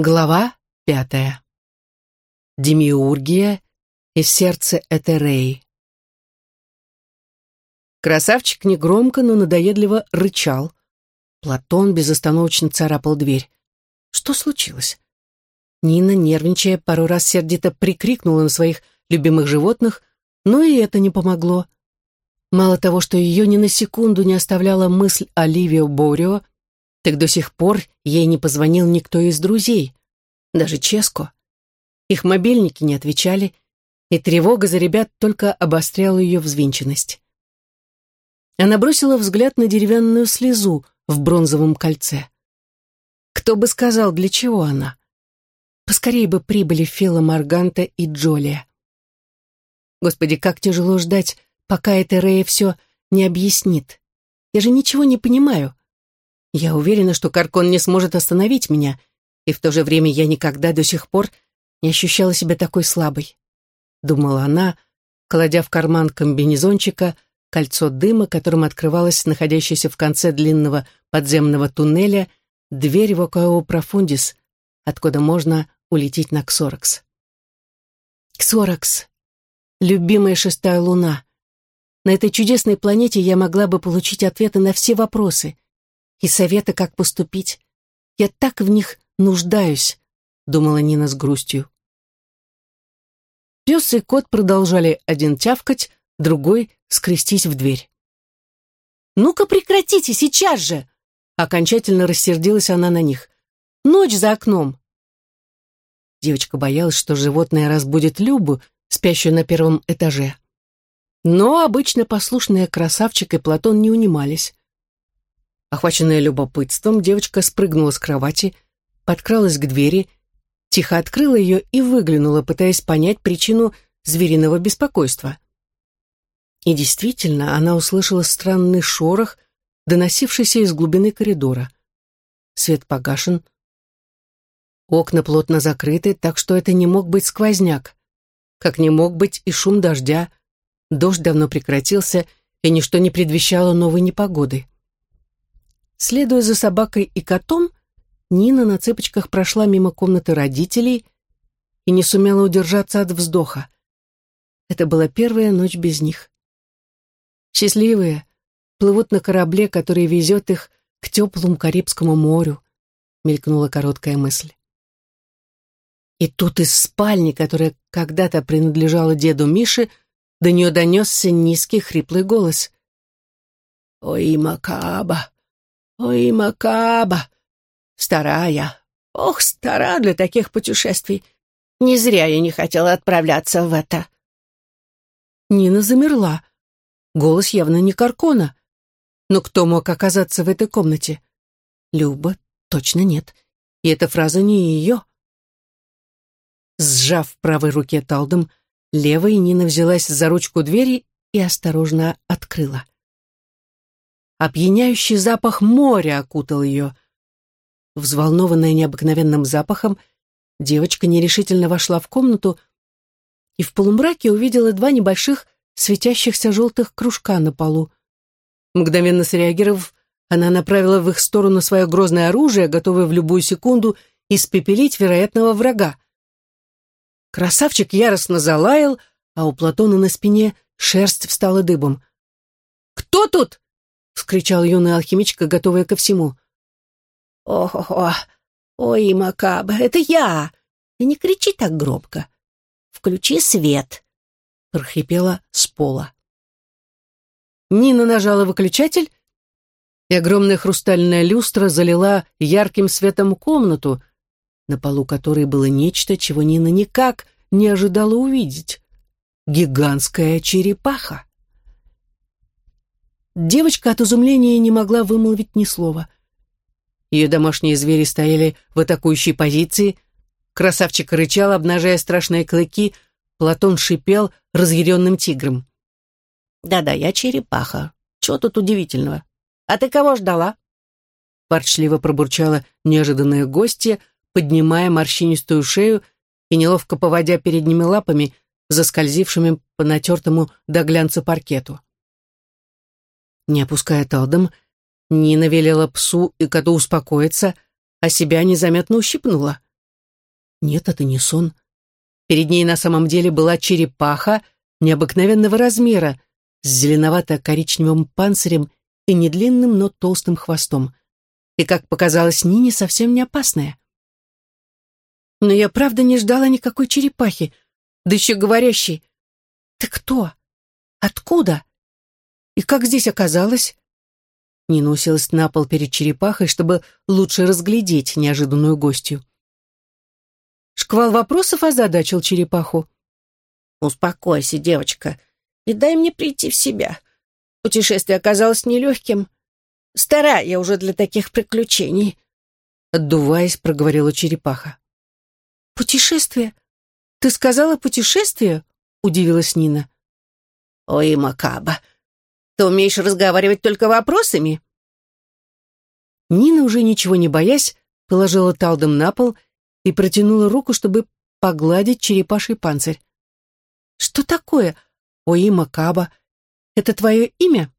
Глава пятая. Демиургия из сердца Этереи. Красавчик негромко, но надоедливо рычал. Платон безостановочно царапал дверь. Что случилось? Нина, нервничая, пару раз сердито прикрикнула на своих любимых животных, но и это не помогло. Мало того, что ее ни на секунду не оставляла мысль о Ливио Борио, так до сих пор ей не позвонил никто из друзей, даже Ческо. Их мобильники не отвечали, и тревога за ребят только обостряла ее взвинченность. Она бросила взгляд на деревянную слезу в бронзовом кольце. Кто бы сказал, для чего она? Поскорее бы прибыли Фила Марганта и Джолия. Господи, как тяжело ждать, пока эта Рея все не объяснит. Я же ничего не понимаю. Я уверена, что Каркон не сможет остановить меня, и в то же время я никогда до сих пор не ощущала себя такой слабой. Думала она, кладя в карман комбинезончика кольцо дыма, которым открывалась находящаяся в конце длинного подземного туннеля дверь в Окао Профундис, откуда можно улететь на Ксоракс. Ксоракс. Любимая шестая луна. На этой чудесной планете я могла бы получить ответы на все вопросы — и советы, как поступить. Я так в них нуждаюсь, думала Нина с грустью. Пес и кот продолжали один тявкать, другой скрестись в дверь. «Ну-ка прекратите, сейчас же!» Окончательно рассердилась она на них. «Ночь за окном!» Девочка боялась, что животное разбудит Любу, спящую на первом этаже. Но обычно послушные красавчик и Платон не унимались. Охваченная любопытством, девочка спрыгнула с кровати, подкралась к двери, тихо открыла ее и выглянула, пытаясь понять причину звериного беспокойства. И действительно, она услышала странный шорох, доносившийся из глубины коридора. Свет погашен. Окна плотно закрыты, так что это не мог быть сквозняк. Как не мог быть и шум дождя. Дождь давно прекратился, и ничто не предвещало новой непогоды. Следуя за собакой и котом, Нина на цыпочках прошла мимо комнаты родителей и не сумела удержаться от вздоха. Это была первая ночь без них. Счастливые, плывут на корабле, который везет их к теплому Карибскому морю, мелькнула короткая мысль. И тут из спальни, которая когда-то принадлежала деду Мише, до нее донесся низкий хриплый голос. «Ой, Макаба! Ой, Макаба! Старая! Ох, стара для таких путешествий! Не зря я не хотела отправляться в это!» Нина замерла. Голос явно не Каркона. Но кто мог оказаться в этой комнате? Люба? Точно нет. И эта фраза не ее. Сжав правой руке талдом, левой Нина взялась за ручку двери и осторожно открыла. Опьяняющий запах моря окутал ее. Взволнованная необыкновенным запахом, девочка нерешительно вошла в комнату и в полумраке увидела два небольших светящихся желтых кружка на полу. Мгновенно среагировав, она направила в их сторону свое грозное оружие, готовое в любую секунду испепелить вероятного врага. Красавчик яростно залаял, а у Платона на спине шерсть встала дыбом. «Кто тут?» Вскричал юная алхимичка, готовая ко всему. «Ох-ох-ох! Ой, Макаба, это я! И не кричи так громко! Включи свет!» — прохрипела с пола. Нина нажала выключатель, и огромная хрустальная люстра залила ярким светом комнату, на полу которой было нечто, чего Нина никак не ожидала увидеть. Гигантская черепаха. Девочка от изумления не могла вымолвить ни слова. Ее домашние звери стояли в атакующей позиции. Красавчик рычал, обнажая страшные клыки. Платон шипел разъяренным тигром. «Да-да, я черепаха. Чего тут удивительного? А ты кого ждала?» Ворчливо пробурчала неожиданная гостья, поднимая морщинистую шею и неловко поводя передними лапами, заскользившими по натертому до глянца паркету. Не опуская талдом, Нина велела псу и коту успокоиться, а себя незаметно ущипнула. Нет, это не сон. Перед ней на самом деле была черепаха необыкновенного размера с зеленовато-коричневым панцирем и недлинным, но толстым хвостом. И, как показалось Нине, совсем не опасная. Но я правда не ждала никакой черепахи, да еще говорящей. Ты кто? Откуда? И как здесь оказалось? Нина уселась на пол перед черепахой, чтобы лучше разглядеть неожиданную гостью. Шквал вопросов озадачил черепаху. «Успокойся, девочка, и дай мне прийти в себя. Путешествие оказалось нелегким. Стара я уже для таких приключений», — отдуваясь, проговорила черепаха. «Путешествие? Ты сказала путешествие?» — удивилась Нина. «Ой, Макаба, ты умеешь разговаривать только вопросами?» Нина, уже ничего не боясь, положила талдом на пол и протянула руку, чтобы погладить черепаший панцирь. «Что такое? Ой, Макаба, это твое имя?»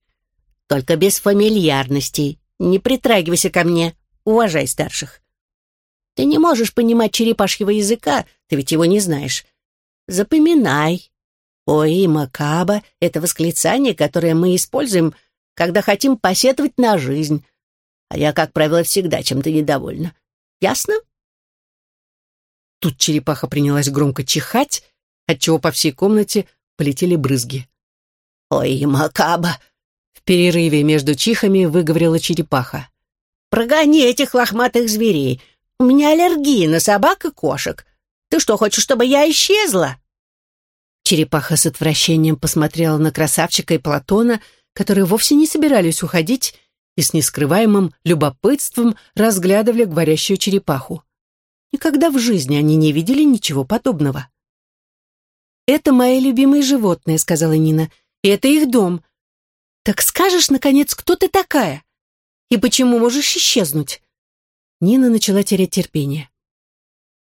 «Только без фамильярностей. Не притрагивайся ко мне. Уважай старших. Ты не можешь понимать черепашьего языка, ты ведь его не знаешь. Запоминай. Ой, макаба — это восклицание, которое мы используем, когда хотим посетовать на жизнь. А я, как правило, всегда чем-то недовольна. Ясно? Тут черепаха принялась громко чихать, отчего по всей комнате полетели брызги. «Ой, макаба!» В перерыве между чихами выговорила черепаха. «Прогони этих лохматых зверей. У меня аллергия на собак и кошек. Ты что, хочешь, чтобы я исчезла?» Черепаха с отвращением посмотрела на красавчика и Платона, которые вовсе не собирались уходить и с нескрываемым любопытством разглядывали говорящую черепаху. Никогда в жизни они не видели ничего подобного. «Это мои любимые животные», — сказала Нина, — «и это их дом. Так скажешь, наконец, кто ты такая? И почему можешь исчезнуть?» Нина начала терять терпение.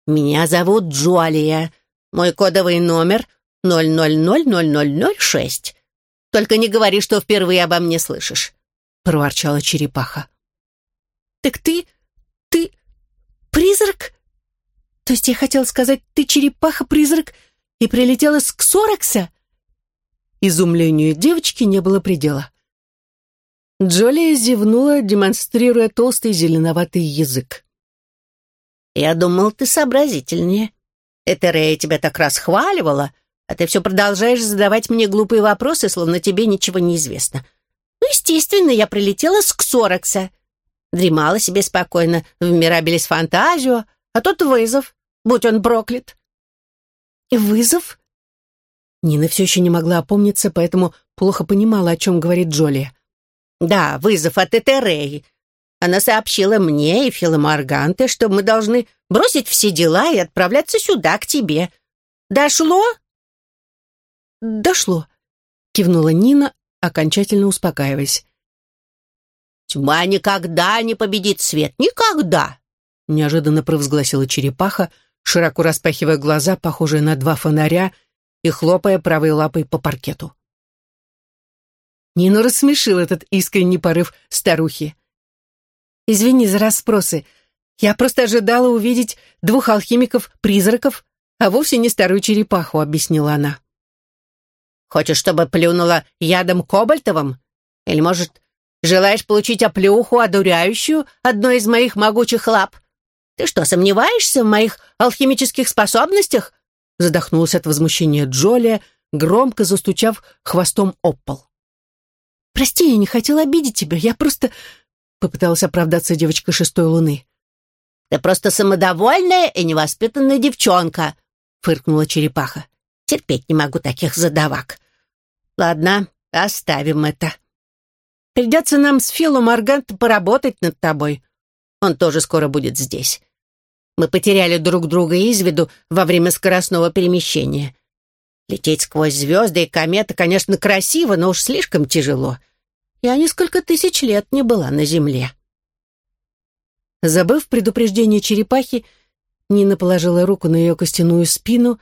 «Меня зовут Джуалия. Мой кодовый номер 000006. Только не говори, что впервые обо мне слышишь», — проворчала черепаха. «Так ты... ты... призрак? То есть я хотела сказать, ты черепаха-призрак и прилетела с Ксоракса?» Изумлению девочки не было предела. Джолия зевнула, демонстрируя толстый зеленоватый язык. «Я думал, ты сообразительнее. Этерея тебя так расхваливала, а ты все продолжаешь задавать мне глупые вопросы, словно тебе ничего не известно. Ну, естественно, я прилетела с Ксоракса. Дремала себе спокойно в Мирабелис Фантазио, а тут вызов, будь он проклят». «Вызов?» Нина все еще не могла опомниться, поэтому плохо понимала, о чем говорит Джолия. Да, вызов от Этереи. Она сообщила мне и Филомарганте, что мы должны бросить все дела и отправляться сюда, к тебе. Дошло? Дошло, кивнула Нина, окончательно успокаиваясь. Тьма никогда не победит свет, никогда, неожиданно провозгласила черепаха, широко распахивая глаза, похожие на два фонаря, и хлопая правой лапой по паркету. Нину рассмешил этот искренний порыв старухи. «Извини за расспросы. Я просто ожидала увидеть двух алхимиков-призраков, а вовсе не старую черепаху», — объяснила она. «Хочешь, чтобы плюнула ядом кобальтовым? Или, может, желаешь получить оплюху, одуряющую одной из моих могучих лап? Ты что, сомневаешься в моих алхимических способностях?» Задохнулась от возмущения Джолия, громко застучав хвостом об пол. «Прости, я не хотела обидеть тебя, я просто...» Попыталась оправдаться девочка шестой луны. «Ты просто самодовольная и невоспитанная девчонка», — фыркнула черепаха. «Терпеть не могу таких задавак. Ладно, оставим это. Придется нам с Филом Аргант поработать над тобой. Он тоже скоро будет здесь. Мы потеряли друг друга из виду во время скоростного перемещения. Лететь сквозь звезды и кометы, конечно, красиво, но уж слишком тяжело. Я несколько тысяч лет не была на Земле. Забыв предупреждение черепахи, Нина положила руку на ее костяную спину,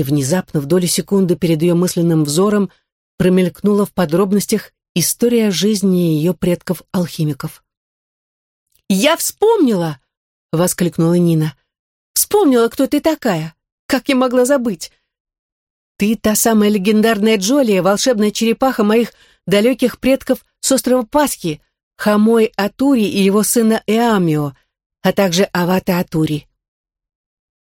и внезапно, в доли секунды перед ее мысленным взором, промелькнула в подробностях история жизни ее предков-алхимиков. «Я вспомнила!» — воскликнула Нина. Вспомнила, кто ты такая. Как я могла забыть? Ты та самая легендарная Джолия, волшебная черепаха моих далеких предков с острова Пасхи, Хамой Атури и его сына Эамио, а также Авата Атури.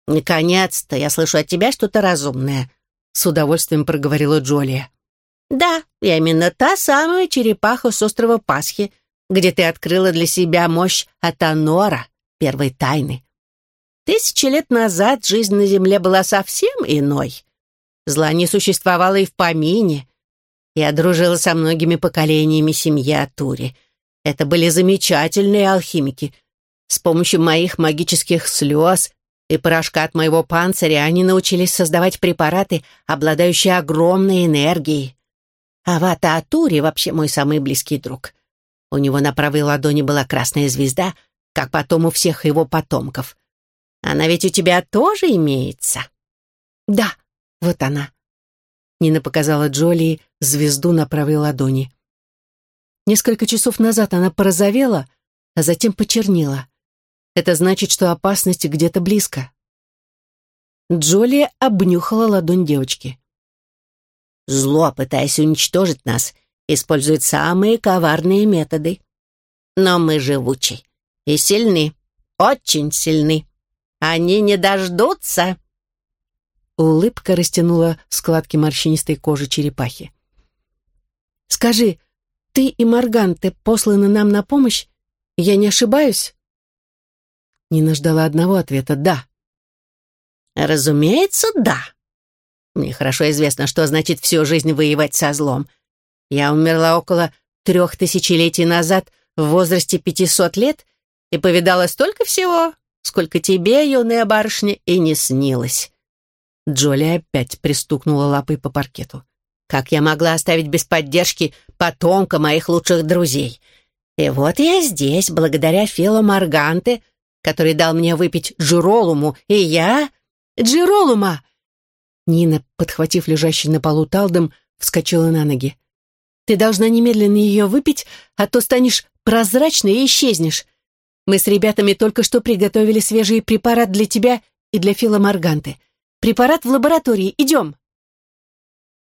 «Наконец-то я слышу от тебя что-то разумное», — с удовольствием проговорила Джолия. «Да, я именно та самая черепаха с острова Пасхи, где ты открыла для себя мощь Атанора, первой тайны. Тысячи лет назад жизнь на Земле была совсем иной. Зла не существовало и в помине. Я дружила со многими поколениями семьи Атури. Это были замечательные алхимики. С помощью моих магических слез и порошка от моего панциря они научились создавать препараты, обладающие огромной энергией. Авата Атури вообще мой самый близкий друг. У него на правой ладони была красная звезда, как потом у всех его потомков. Она ведь у тебя тоже имеется?» «Да, вот она». Нина показала Джоли звезду на правой ладони. Несколько часов назад она порозовела, а затем почернела. Это значит, что опасность где-то близко. Джоли обнюхала ладонь девочки. «Зло, пытаясь уничтожить нас, использует самые коварные методы. Но мы живучи и сильны, очень сильны. Они не дождутся!» Улыбка растянула складки морщинистой кожи черепахи. «Скажи, ты и Морганте посланы нам на помощь? Я не ошибаюсь?» Нина ждала одного ответа «да». «Разумеется, да. Мне хорошо известно, что значит всю жизнь воевать со злом. Я умерла около трех тысячелетий назад в возрасте пятисот лет и повидала столько всего, сколько тебе, юная барышня, и не снилось». Джоли опять пристукнула лапой по паркету. «Как я могла оставить без поддержки потомка моих лучших друзей? И вот я здесь, благодаря Филу Марганте, который дал мне выпить джиролуму, и я... Джиролума!» Нина, подхватив лежащий на полу талдом, вскочила на ноги. «Ты должна немедленно ее выпить, а то станешь прозрачной и исчезнешь. Мы с ребятами только что приготовили свежий препарат для тебя и для Фила Марганты. Препарат в лаборатории. Идем!»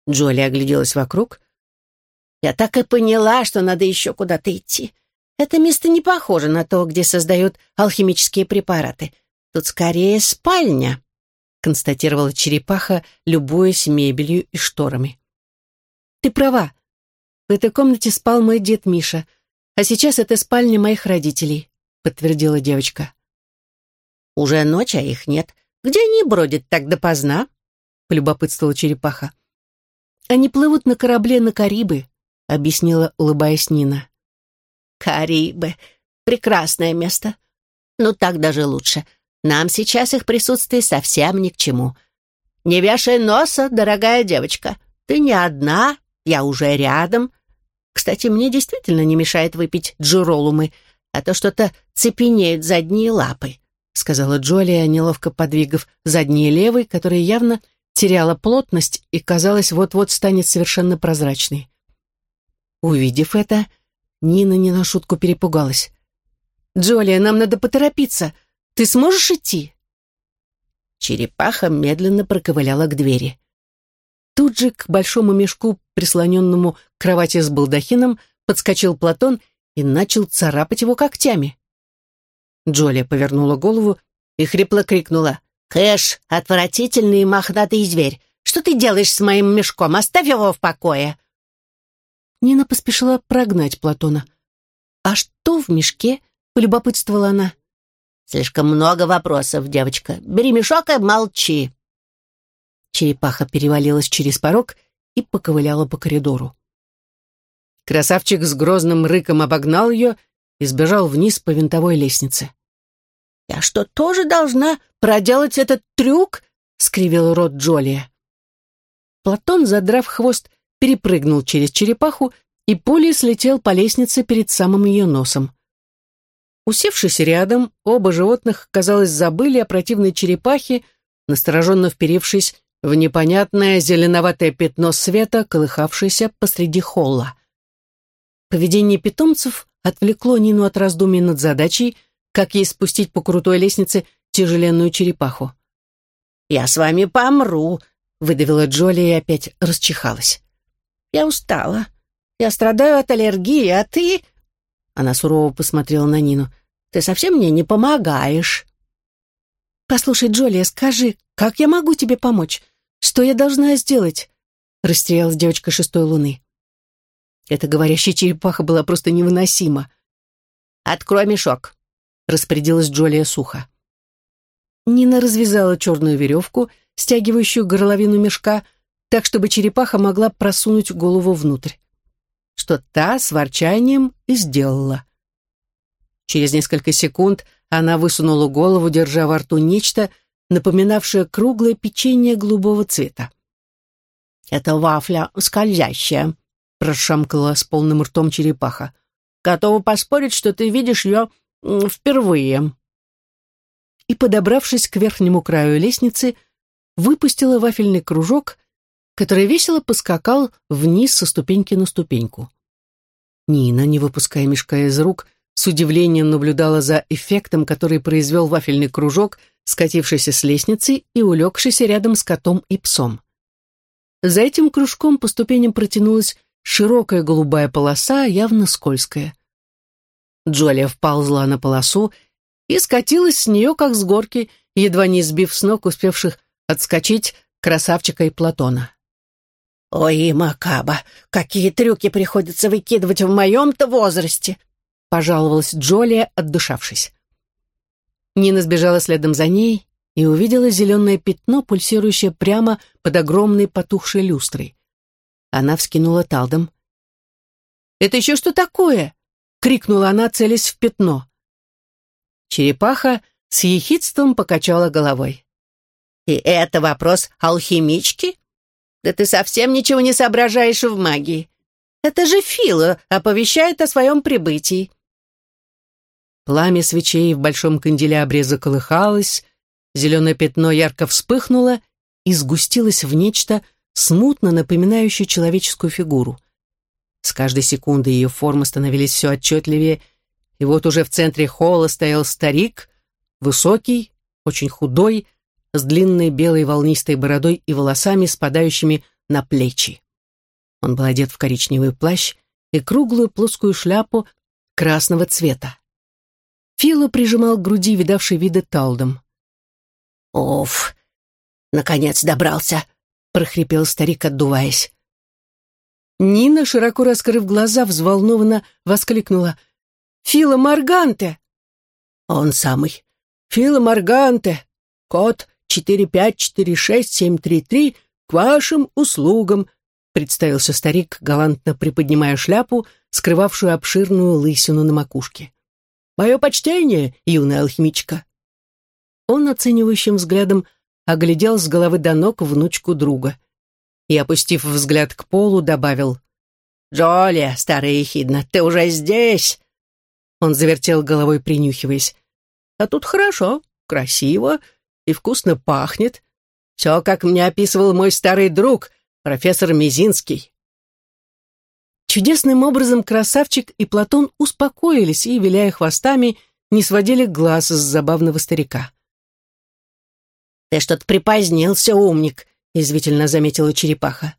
Джоли огляделась вокруг. «Я так и поняла, что надо еще куда-то идти. Это место не похоже на то, где создают алхимические препараты. Тут скорее спальня», — констатировала черепаха, любуясь мебелью и шторами. «Ты права. В этой комнате спал мой дед Миша, а сейчас это спальня моих родителей. — подтвердила девочка. «Уже ночь, а их нет. Где они бродят так допоздна?» — полюбопытствовала черепаха. «Они плывут на корабле на Карибы», — объяснила, улыбаясь Нина. «Карибы. Прекрасное место. Ну, так даже лучше. Нам сейчас их присутствие совсем ни к чему. Не вешай носа, дорогая девочка. Ты не одна, я уже рядом. Кстати, мне действительно не мешает выпить джеролумы — а то что-то цепенеют задние лапы», — сказала Джолия, неловко подвигав задние левой, которая явно теряла плотность и, казалось, вот-вот станет совершенно прозрачной. Увидев это, Нина не на шутку перепугалась. «Джолия, нам надо поторопиться. Ты сможешь идти?» Черепаха медленно проковыляла к двери. Тут же к большому мешку, прислоненному к кровати с балдахином, подскочил Платон и начал царапать его когтями. Джолия повернула голову и хрипло крикнула. «Кэш, отвратительный мохнатый зверь! Что ты делаешь с моим мешком? Оставь его в покое!» Нина поспешила прогнать Платона. «А что в мешке?» — полюбопытствовала она. «Слишком много вопросов, девочка. Бери мешок и молчи». Черепаха перевалилась через порог и поковыляла по коридору. Красавчик с грозным рыком обогнал ее и сбежал вниз по винтовой лестнице. «Я что, тоже должна проделать этот трюк?» — скривил рот Джолия. Платон, задрав хвост, перепрыгнул через черепаху и пулей слетел по лестнице перед самым ее носом. Усевшись рядом, оба животных, казалось, забыли о противной черепахе, настороженно вперевшись в непонятное зеленоватое пятно света, колыхавшееся посреди холла. Поведение питомцев отвлекло Нину от раздумий над задачей, как ей спустить по крутой лестнице тяжеленную черепаху. «Я с вами помру», — выдавила Джоли и опять расчихалась. «Я устала. Я страдаю от аллергии, а ты...» Она сурово посмотрела на Нину. «Ты совсем мне не помогаешь». «Послушай, Джоли, скажи, как я могу тебе помочь? Что я должна сделать?» Растерялась девочка шестой луны. Эта говорящая черепаха была просто невыносима. «Открой мешок», — распорядилась Джолия сухо. Нина развязала черную веревку, стягивающую горловину мешка, так, чтобы черепаха могла просунуть голову внутрь. Что та с ворчанием и сделала. Через несколько секунд она высунула голову, держа во рту нечто, напоминавшее круглое печенье голубого цвета. «Это вафля скользящая», — прошамкала с полным ртом черепаха. «Готова поспорить, что ты видишь ее впервые» и, подобравшись к верхнему краю лестницы, выпустила вафельный кружок, который весело поскакал вниз со ступеньки на ступеньку. Нина, не выпуская мешка из рук, с удивлением наблюдала за эффектом, который произвел вафельный кружок, скатившийся с лестницы и улегшийся рядом с котом и псом. За этим кружком по ступеням протянулась широкая голубая полоса, явно скользкая. Джолия вползла на полосу и скатилась с нее, как с горки, едва не сбив с ног успевших отскочить красавчика и Платона. «Ой, Макаба, какие трюки приходится выкидывать в моем-то возрасте!» пожаловалась Джолия, отдышавшись. Нина сбежала следом за ней и увидела зеленое пятно, пульсирующее прямо под огромной потухшей люстрой. Она вскинула талдом. «Это еще что такое?» — крикнула она, целясь в пятно. Черепаха с ехидством покачала головой. «И это вопрос алхимички? Да ты совсем ничего не соображаешь в магии. Это же Фила оповещает о своем прибытии». Пламя свечей в большом канделябре заколыхалось, зеленое пятно ярко вспыхнуло и сгустилось в нечто, смутно напоминающее человеческую фигуру. С каждой секундой ее формы становились все отчетливее и вот уже в центре холла стоял старик, высокий, очень худой, с длинной белой волнистой бородой и волосами, спадающими на плечи. Он был одет в коричневый плащ и круглую плоскую шляпу красного цвета. Фила прижимал к груди видавший виды талдом. «Оф, наконец добрался!» — прохрипел старик, отдуваясь. Нина, широко раскрыв глаза, взволнованно воскликнула — Фила Марганте!» «Он самый. Фила Марганте. Код 4546733 к вашим услугам», представился старик, галантно приподнимая шляпу, скрывавшую обширную лысину на макушке. «Мое почтение, юная алхимичка!» Он оценивающим взглядом оглядел с головы до ног внучку друга и, опустив взгляд к полу, добавил «Джоли, старая ехидна, ты уже здесь? Он завертел головой, принюхиваясь. «А тут хорошо, красиво и вкусно пахнет. Все, как мне описывал мой старый друг, профессор Мизинский». Чудесным образом красавчик и Платон успокоились и, виляя хвостами, не сводили глаз с забавного старика. «Ты что-то припозднился, умник», — извительно заметила черепаха.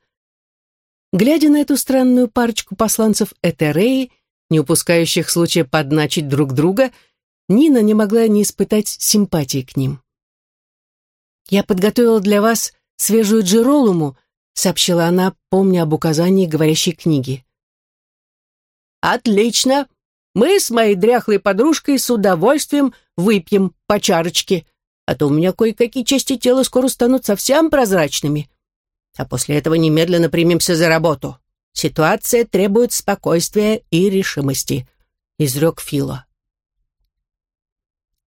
Глядя на эту странную парочку посланцев Этереи, не упускающих случая подначить друг друга, Нина не могла не испытать симпатии к ним. «Я подготовила для вас свежую джеролуму», сообщила она, помня об указании говорящей книги. «Отлично! Мы с моей дряхлой подружкой с удовольствием выпьем по чарочке, а то у меня кое-какие части тела скоро станут совсем прозрачными. А после этого немедленно примемся за работу». Ситуация требует спокойствия и решимости», — изрек Фила.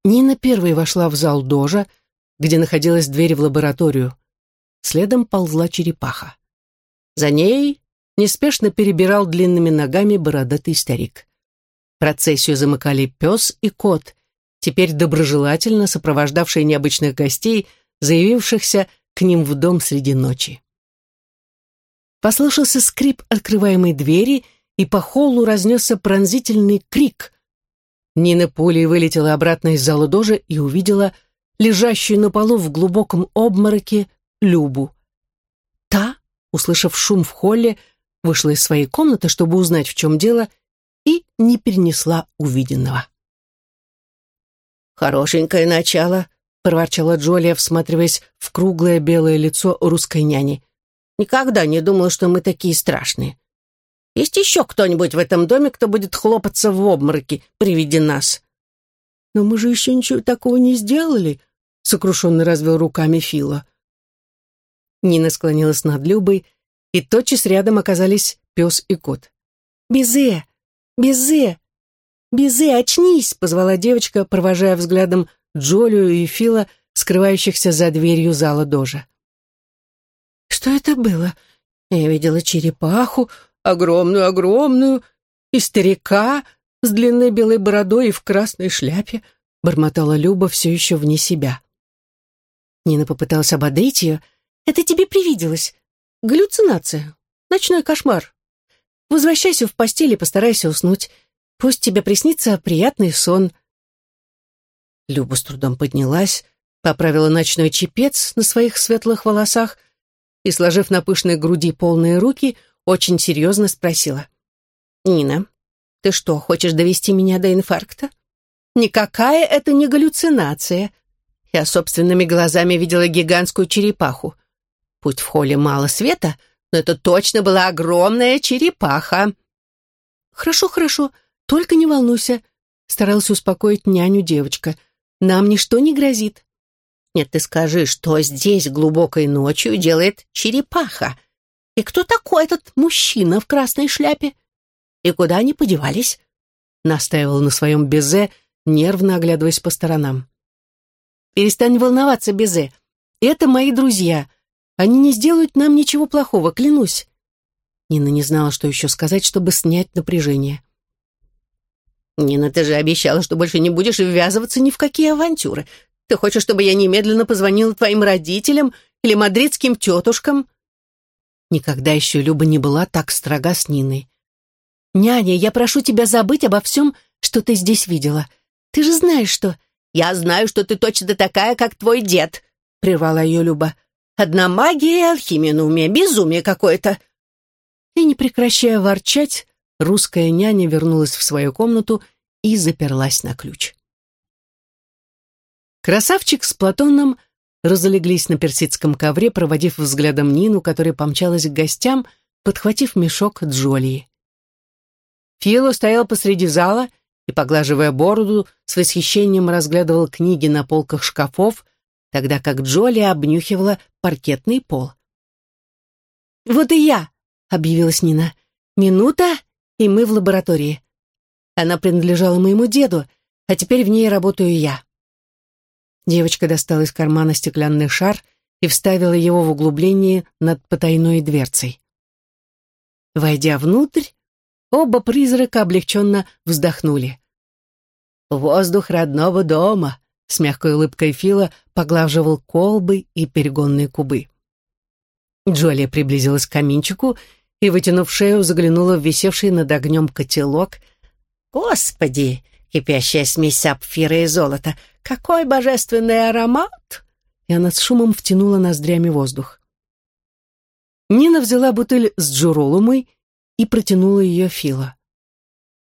Нина первой вошла в зал дожа, где находилась дверь в лабораторию. Следом ползла черепаха. За ней неспешно перебирал длинными ногами бородатый старик. Процессию замыкали пес и кот, теперь доброжелательно сопровождавшие необычных гостей, заявившихся к ним в дом среди ночи. Послышался скрип открываемой двери, и по холлу разнесся пронзительный крик. Нина пулей вылетела обратно из зала дожа и увидела, лежащую на полу в глубоком обмороке Любу. Та, услышав шум в холле, вышла из своей комнаты, чтобы узнать, в чем дело, и не перенесла увиденного. «Хорошенькое начало», — проворчала Джолия, всматриваясь в круглое белое лицо русской няни. «Никогда не думала, что мы такие страшные. Есть еще кто-нибудь в этом доме, кто будет хлопаться в обмороке при виде нас?» «Но мы же еще ничего такого не сделали», — сокрушенно развел руками Фила. Нина склонилась над Любой, и тотчас рядом оказались пес и кот. «Безе! Безе! Безе, очнись!» — позвала девочка, провожая взглядом Джолию и Фила, скрывающихся за дверью зала Дожа. «Что это было? Я видела черепаху, огромную-огромную, и старика с длинной белой бородой и в красной шляпе, бормотала Люба все еще вне себя. Нина попыталась ободрить ее. «Это тебе привиделось. Галлюцинация. Ночной кошмар. Возвращайся в постель и постарайся уснуть. Пусть тебе приснится приятный сон». Люба с трудом поднялась, поправила ночной чепец на своих светлых волосах и, сложив на пышной груди полные руки, очень серьезно спросила. «Нина, ты что, хочешь довести меня до инфаркта? Никакая это не галлюцинация. Я собственными глазами видела гигантскую черепаху. Пусть в холле мало света, но это точно была огромная черепаха». «Хорошо, хорошо, только не волнуйся», — старалась успокоить няню девочка. «Нам ничто не грозит». «Нет, ты скажи, что здесь глубокой ночью делает черепаха?» И кто такой этот мужчина в красной шляпе? И куда они подевались? Настаивал на своем безе, нервно оглядываясь по сторонам. Перестань волноваться, безе. Это мои друзья. Они не сделают нам ничего плохого, клянусь. Нина не знала, что еще сказать, чтобы снять напряжение. «Нина, ты же обещала, что больше не будешь ввязываться ни в какие авантюры. Ты хочешь, чтобы я немедленно позвонила твоим родителям или мадридским тетушкам?» Никогда еще Люба не была так строга с Ниной. «Няня, я прошу тебя забыть обо всем, что ты здесь видела. Ты же знаешь, что...» «Я знаю, что ты точно такая, как твой дед», — прервала ее Люба. «Одна магия и алхимия на уме, безумие какое-то». И, не прекращая ворчать, русская няня вернулась в свою комнату и заперлась на ключ. Красавчик с Платоном разлеглись на персидском ковре, проводив взглядом Нину, которая помчалась к гостям, подхватив мешок Джолии. Фило стоял посреди зала и, поглаживая бороду, с восхищением разглядывал книги на полках шкафов, тогда как Джоли обнюхивала паркетный пол. «Вот и я!» — объявилась Нина. «Минута, и мы в лаборатории. Она принадлежала моему деду, а теперь в ней работаю я». Девочка достала из кармана стеклянный шар и вставила его в углубление над потайной дверцей. Войдя внутрь, оба призрака облегченно вздохнули. «Воздух родного дома», — с мягкой улыбкой Фила поглаживал колбы и перегонные кубы. Джолия приблизилась к каминчику и, вытянув шею, заглянула в висевший над огнем котелок. «Господи, кипящая смесь сапфира и золота. Какой божественный аромат!» И она с шумом втянула ноздрями воздух. Нина взяла бутыль с джуролумой и протянула ее Фила.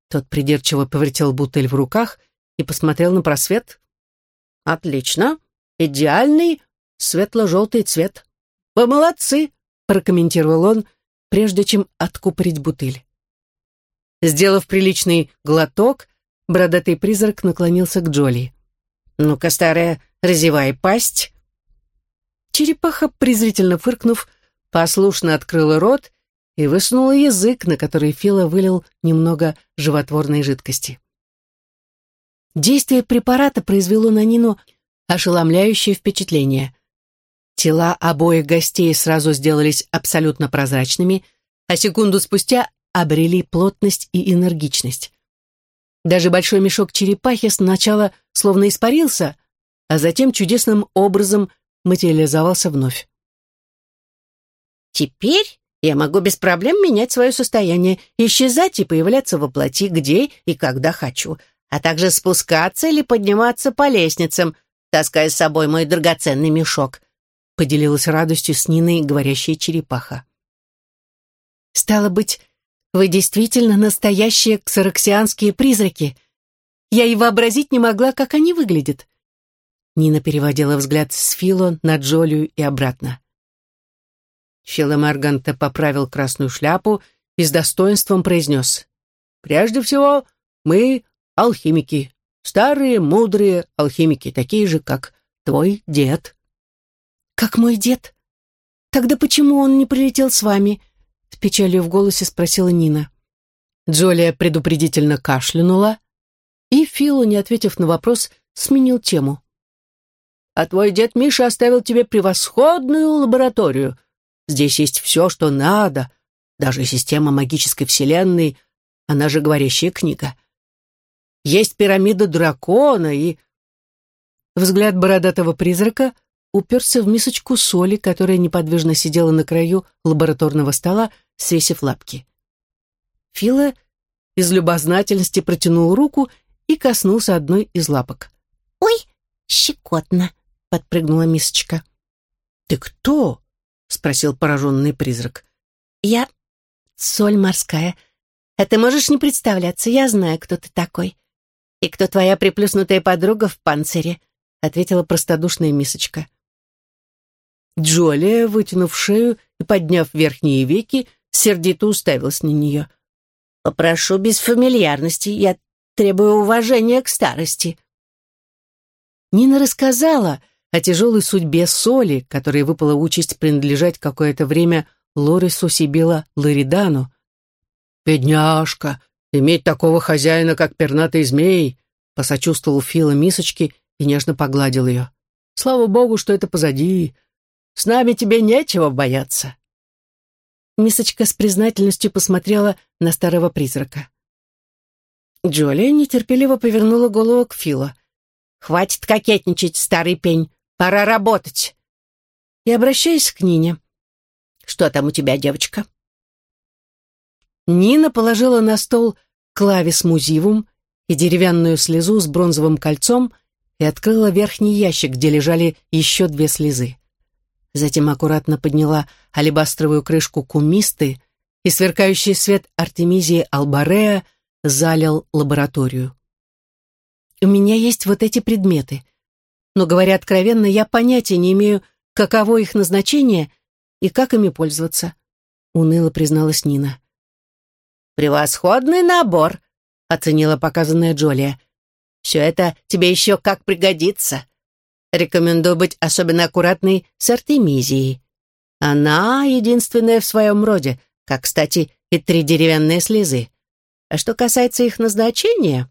Тот придирчиво повертел бутыль в руках и посмотрел на просвет. «Отлично! Идеальный светло-желтый цвет. Вы молодцы!» — прокомментировал он, прежде чем откупорить бутыль. Сделав приличный глоток, Бородатый призрак наклонился к Джоли. «Ну-ка, старая, разевай пасть». Черепаха, презрительно фыркнув, послушно открыла рот и высунула язык, на который Фила вылил немного животворной жидкости. Действие препарата произвело на Нину ошеломляющее впечатление. Тела обоих гостей сразу сделались абсолютно прозрачными, а секунду спустя обрели плотность и энергичность. Даже большой мешок черепахи сначала словно испарился, а затем чудесным образом материализовался вновь. «Теперь я могу без проблем менять свое состояние, исчезать и появляться во плоти где и когда хочу, а также спускаться или подниматься по лестницам, таская с собой мой драгоценный мешок», поделилась радостью с Ниной говорящая черепаха. «Стало быть, вы действительно настоящие ксараксианские призраки. Я и вообразить не могла, как они выглядят». Нина переводила взгляд с Фило на Джолию и обратно. Фило Марганта поправил красную шляпу и с достоинством произнес. «Прежде всего, мы алхимики, старые, мудрые алхимики, такие же, как твой дед». «Как мой дед? Тогда почему он не прилетел с вами?» С печалью в голосе спросила Нина. Джолия предупредительно кашлянула, и Филу, не ответив на вопрос, сменил тему. «А твой дед Миша оставил тебе превосходную лабораторию. Здесь есть все, что надо, даже система магической вселенной, она же говорящая книга. Есть пирамида дракона и...» Взгляд бородатого призрака уперся в мисочку соли, которая неподвижно сидела на краю лабораторного стола, свесив лапки. Фила из любознательности протянул руку и коснулся одной из лапок. «Ой, щекотно!» — подпрыгнула мисочка. «Ты кто?» — спросил пораженный призрак. «Я соль морская. А ты можешь не представляться, я знаю, кто ты такой. И кто твоя приплюснутая подруга в панцире», — ответила простодушная мисочка. Джолия, вытянув шею и подняв верхние веки, сердито уставилась на нее. «Попрошу без фамильярности, я требую уважения к старости». Нина рассказала о тяжелой судьбе Соли, которой выпала участь принадлежать какое-то время Лорису Сибила Ларидану. «Бедняжка, иметь такого хозяина, как пернатый змей!» посочувствовал Фила мисочки и нежно погладил ее. «Слава богу, что это позади. С нами тебе нечего бояться». Мисочка с признательностью посмотрела на старого призрака. Джоли нетерпеливо повернула голову к Филу. «Хватит кокетничать, старый пень, пора работать!» И обращаясь к Нине. «Что там у тебя, девочка?» Нина положила на стол клавис музивум и деревянную слезу с бронзовым кольцом и открыла верхний ящик, где лежали еще две слезы затем аккуратно подняла алебастровую крышку кумисты, и сверкающий свет Артемизии Албарея залил лабораторию. «У меня есть вот эти предметы, но, говоря откровенно, я понятия не имею, каково их назначение и как ими пользоваться», — уныло призналась Нина. «Превосходный набор», — оценила показанная Джолия. «Все это тебе еще как пригодится. Рекомендую быть особенно аккуратной с Артемизией. Она единственная в своем роде, как, кстати, и три деревянные слезы. А что касается их назначения...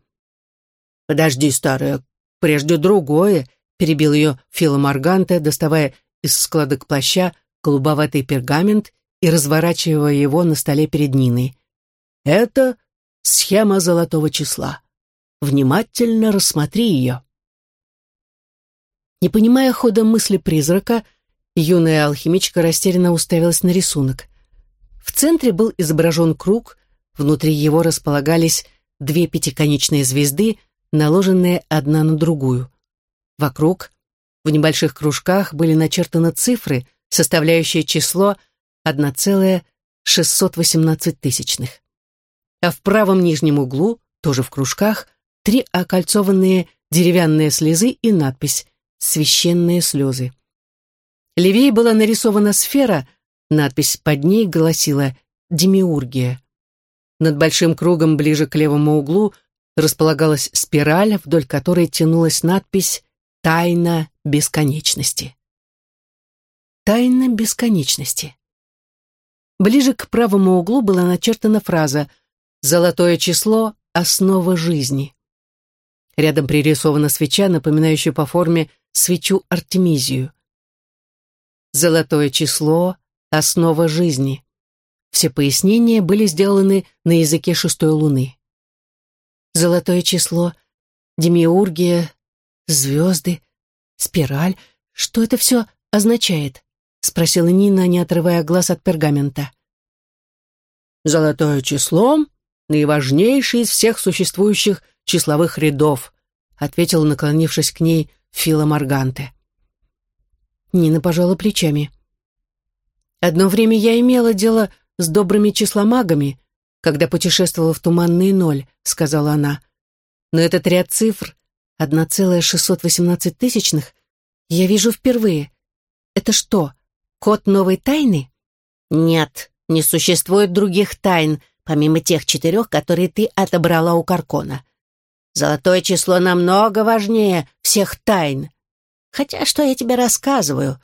«Подожди, старая, прежде другое», — перебил ее Фила Марганте, доставая из складок плаща голубоватый пергамент и разворачивая его на столе перед Ниной. «Это схема золотого числа. Внимательно рассмотри ее». Не понимая хода мысли призрака, юная алхимичка растерянно уставилась на рисунок. В центре был изображен круг, внутри его располагались две пятиконечные звезды, наложенные одна на другую. Вокруг, в небольших кружках, были начертаны цифры, составляющие число 1,618 тысячных. А в правом нижнем углу, тоже в кружках, три окольцованные деревянные слезы и надпись священные слезы. Левее была нарисована сфера, надпись под ней гласила «Демиургия». Над большим кругом ближе к левому углу располагалась спираль, вдоль которой тянулась надпись «Тайна бесконечности». Тайна бесконечности. Ближе к правому углу была начертана фраза «Золотое число — основа жизни». Рядом пририсована свеча, напоминающая по форме свечу Артемизию. Золотое число — основа жизни. Все пояснения были сделаны на языке шестой луны. Золотое число, демиургия, звезды, спираль. Что это все означает? Спросила Нина, не отрывая глаз от пергамента. Золотое число — наиважнейшее из всех существующих числовых рядов, ответил, наклонившись к ней, Фила Марганте. Нина пожала плечами. Одно время я имела дело с добрыми числомагами, когда путешествовала в туманный ноль, сказала она. Но этот ряд цифр, 1,618 тысячных, я вижу впервые. Это что, код новой тайны? Нет, не существует других тайн, помимо тех четырех, которые ты отобрала у Каркона. Золотое число намного важнее всех тайн. Хотя что я тебе рассказываю?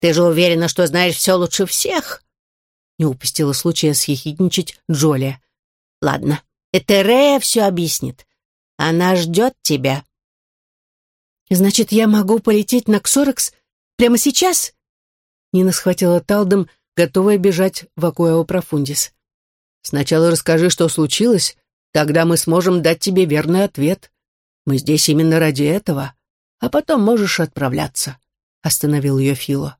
Ты же уверена, что знаешь все лучше всех?» Не упустила случая съехидничать Джоли. «Ладно, Этерея все объяснит. Она ждет тебя». «Значит, я могу полететь на Ксорекс прямо сейчас?» Нина схватила талдом, готовая бежать в Акуэо Профундис. «Сначала расскажи, что случилось, тогда мы сможем дать тебе верный ответ. Мы здесь именно ради этого, а потом можешь отправляться», — остановил ее Фило.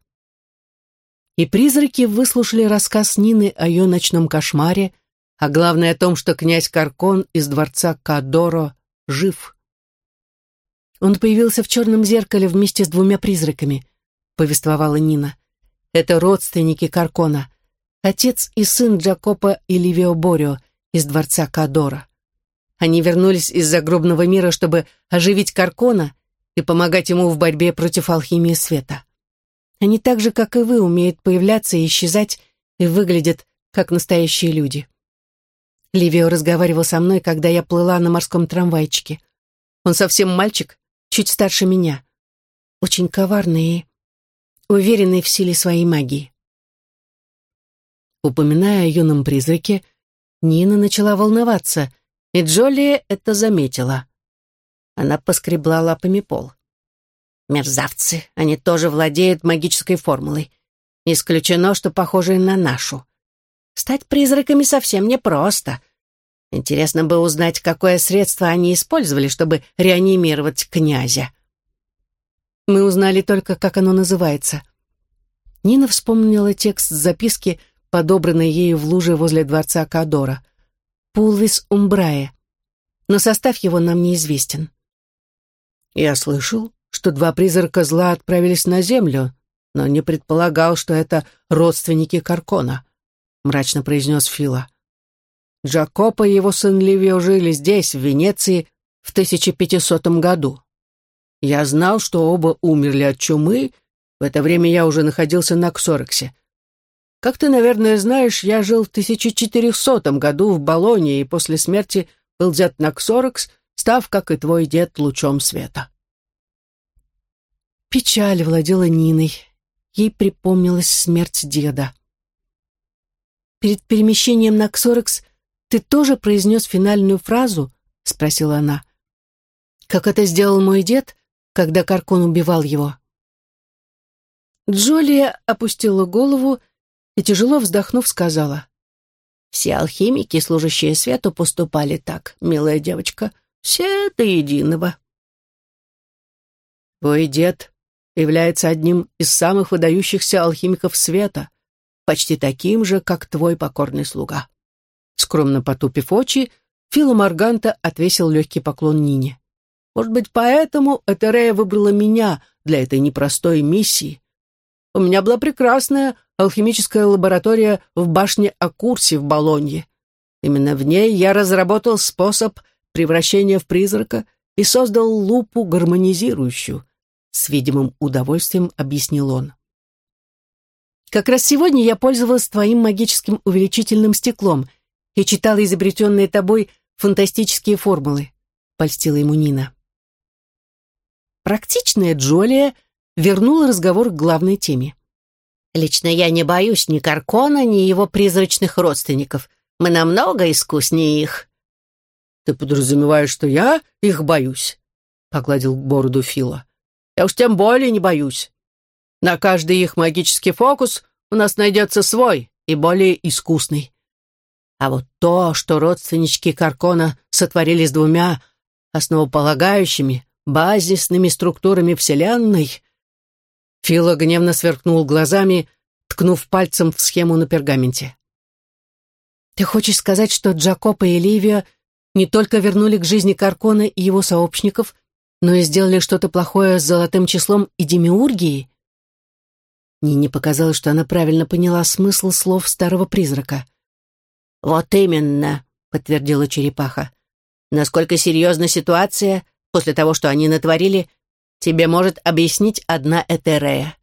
И призраки выслушали рассказ Нины о ее ночном кошмаре, а главное о том, что князь Каркон из дворца Кадоро жив. «Он появился в черном зеркале вместе с двумя призраками», — повествовала Нина. «Это родственники Каркона, отец и сын Джакопа и Ливио Борио из дворца Кадора. Они вернулись из загробного мира, чтобы оживить Каркона и помогать ему в борьбе против алхимии света. Они так же, как и вы, умеют появляться и исчезать, и выглядят, как настоящие люди. Ливио разговаривал со мной, когда я плыла на морском трамвайчике. Он совсем мальчик, чуть старше меня. Очень коварный и уверенный в силе своей магии. Упоминая о юном призраке, Нина начала волноваться, и Джоли это заметила. Она поскребла лапами пол. Мерзавцы, они тоже владеют магической формулой. исключено, что похожие на нашу. Стать призраками совсем непросто. Интересно бы узнать, какое средство они использовали, чтобы реанимировать князя. Мы узнали только, как оно называется. Нина вспомнила текст записки, подобранной ею в луже возле дворца Кадора. «Пулвис Умбрае». Но состав его нам неизвестен. «Я слышал, что два призрака зла отправились на землю, но не предполагал, что это родственники Каркона», — мрачно произнес Фила. Джакопо и его сын Ливио жили здесь, в Венеции, в 1500 году. Я знал, что оба умерли от чумы, в это время я уже находился на Ксорексе. Как ты, наверное, знаешь, я жил в 1400 году в Болонии и после смерти был взят на Ксорекс, став, как и твой дед, лучом света. Печаль владела Ниной. Ей припомнилась смерть деда. «Перед перемещением на Ксорекс ты тоже произнес финальную фразу?» — спросила она. «Как это сделал мой дед, когда Каркон убивал его?» Джолия опустила голову и, тяжело вздохнув, сказала. «Все алхимики, служащие свету, поступали так, милая девочка, все до единого». «Твой дед является одним из самых выдающихся алхимиков света, почти таким же, как твой покорный слуга». Скромно потупив очи, Фила Марганта отвесил легкий поклон Нине. «Может быть, поэтому Этерея выбрала меня для этой непростой миссии. У меня была прекрасная алхимическая лаборатория в башне Акурси в Болонье. Именно в ней я разработал способ превращения в призрака и создал лупу гармонизирующую, с видимым удовольствием объяснил он. «Как раз сегодня я пользовалась твоим магическим увеличительным стеклом и читала изобретенные тобой фантастические формулы», — польстила ему Нина. Практичная Джолия вернула разговор к главной теме. «Лично я не боюсь ни Каркона, ни его призрачных родственников. Мы намного искуснее их». «Ты подразумеваешь, что я их боюсь?» — погладил бороду Фила. Я уж тем более не боюсь. На каждый их магический фокус у нас найдется свой и более искусный. А вот то, что родственнички Каркона сотворили с двумя основополагающими, базисными структурами Вселенной... Фила гневно сверкнул глазами, ткнув пальцем в схему на пергаменте. «Ты хочешь сказать, что Джакопа и Ливия не только вернули к жизни Каркона и его сообщников, но и сделали что-то плохое с золотым числом и демиургией? Нине показалось, что она правильно поняла смысл слов старого призрака. «Вот именно», — подтвердила черепаха. «Насколько серьезна ситуация после того, что они натворили, тебе может объяснить одна Этерея.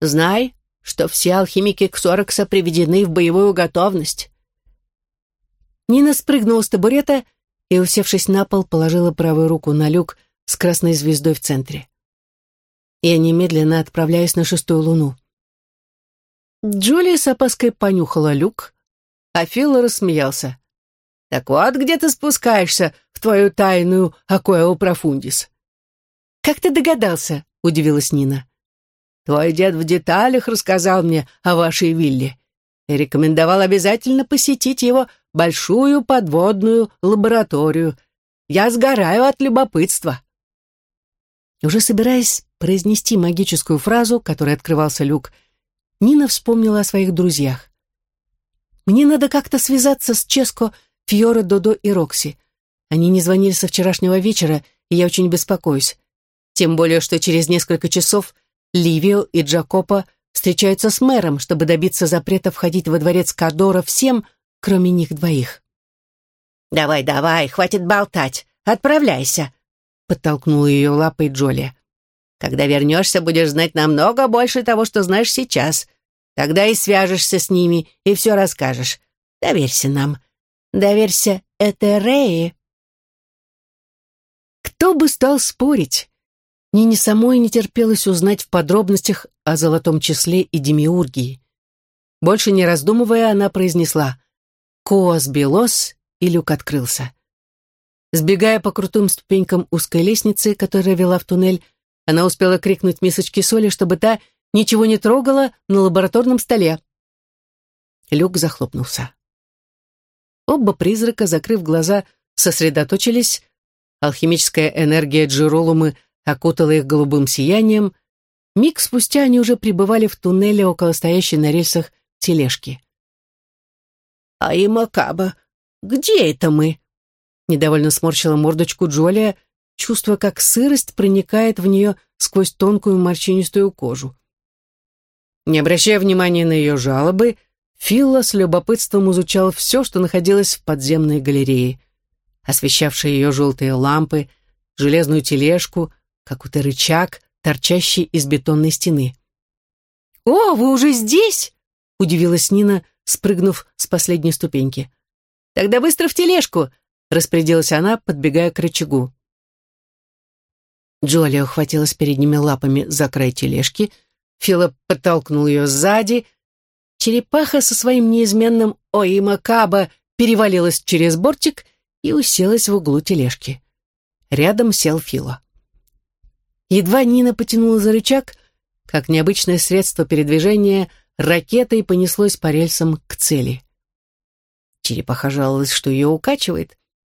Знай, что все алхимики Ксорокса приведены в боевую готовность». Нина спрыгнула с табурета и, усевшись на пол, положила правую руку на люк с красной звездой в центре. Я немедленно отправляюсь на шестую луну. Джулия с опаской понюхала люк, а Фил рассмеялся. «Так вот, где ты спускаешься в твою тайную Акоэо Профундис?» «Как ты догадался?» — удивилась Нина. «Твой дед в деталях рассказал мне о вашей вилле и рекомендовал обязательно посетить его большую подводную лабораторию. Я сгораю от любопытства». Уже собираясь произнести магическую фразу, которой открывался люк, — Нина вспомнила о своих друзьях. «Мне надо как-то связаться с Ческо, Фьоро, Додо и Рокси. Они не звонили со вчерашнего вечера, и я очень беспокоюсь. Тем более, что через несколько часов Ливио и Джакопо встречаются с мэром, чтобы добиться запрета входить во дворец Кадора всем, кроме них двоих». «Давай, давай, хватит болтать, отправляйся», — подтолкнула ее лапой Джоли. Когда вернешься, будешь знать намного больше того, что знаешь сейчас. Тогда и свяжешься с ними, и все расскажешь. Доверься нам. Доверься Этерее. Кто бы стал спорить? Нине самой не терпелось узнать в подробностях о золотом числе и демиургии. Больше не раздумывая, она произнесла «Коас белос», и люк открылся. Сбегая по крутым ступенькам узкой лестницы, которая вела в туннель, она успела крикнуть мисочке соли, чтобы та ничего не трогала на лабораторном столе. Люк захлопнулся. Оба призрака, закрыв глаза, сосредоточились. Алхимическая энергия Джеролумы окутала их голубым сиянием. Миг спустя они уже пребывали в туннеле около стоящей на рельсах тележки. «А и Макаба, где это мы?» Недовольно сморщила мордочку Джолия, чувствуя, как сырость проникает в нее сквозь тонкую морщинистую кожу. Не обращая внимания на ее жалобы, Филла с любопытством изучал все, что находилось в подземной галерее, освещавшие ее желтые лампы, железную тележку, какой-то рычаг, торчащий из бетонной стены. «О, вы уже здесь?» — удивилась Нина, спрыгнув с последней ступеньки. «Тогда быстро в тележку!» — распорядилась она, подбегая к рычагу. Джоли ухватилась передними лапами за край тележки, Фила подтолкнул ее сзади. Черепаха со своим неизменным «Ой, Макаба» перевалилась через бортик и уселась в углу тележки. Рядом сел Фила. Едва Нина потянула за рычаг, как необычное средство передвижения, ракетой понеслось по рельсам к цели. Черепаха жаловалась, что ее укачивает,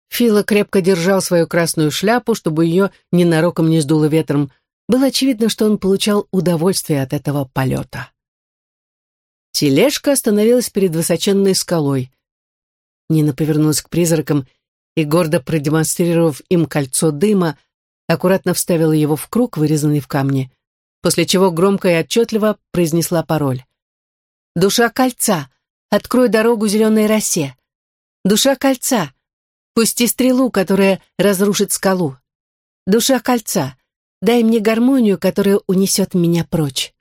Фила крепко держал свою красную шляпу, чтобы ее ненароком не сдуло ветром. Было очевидно, что он получал удовольствие от этого полета. Тележка остановилась перед высоченной скалой. Нина повернулась к призракам и, гордо продемонстрировав им кольцо дыма, аккуратно вставила его в круг, вырезанный в камне, после чего громко и отчетливо произнесла пароль. «Душа кольца! Открой дорогу зеленой росе! Душа кольца! Пусти стрелу, которая разрушит скалу. Душа кольца, дай мне гармонию, которая унесет меня прочь.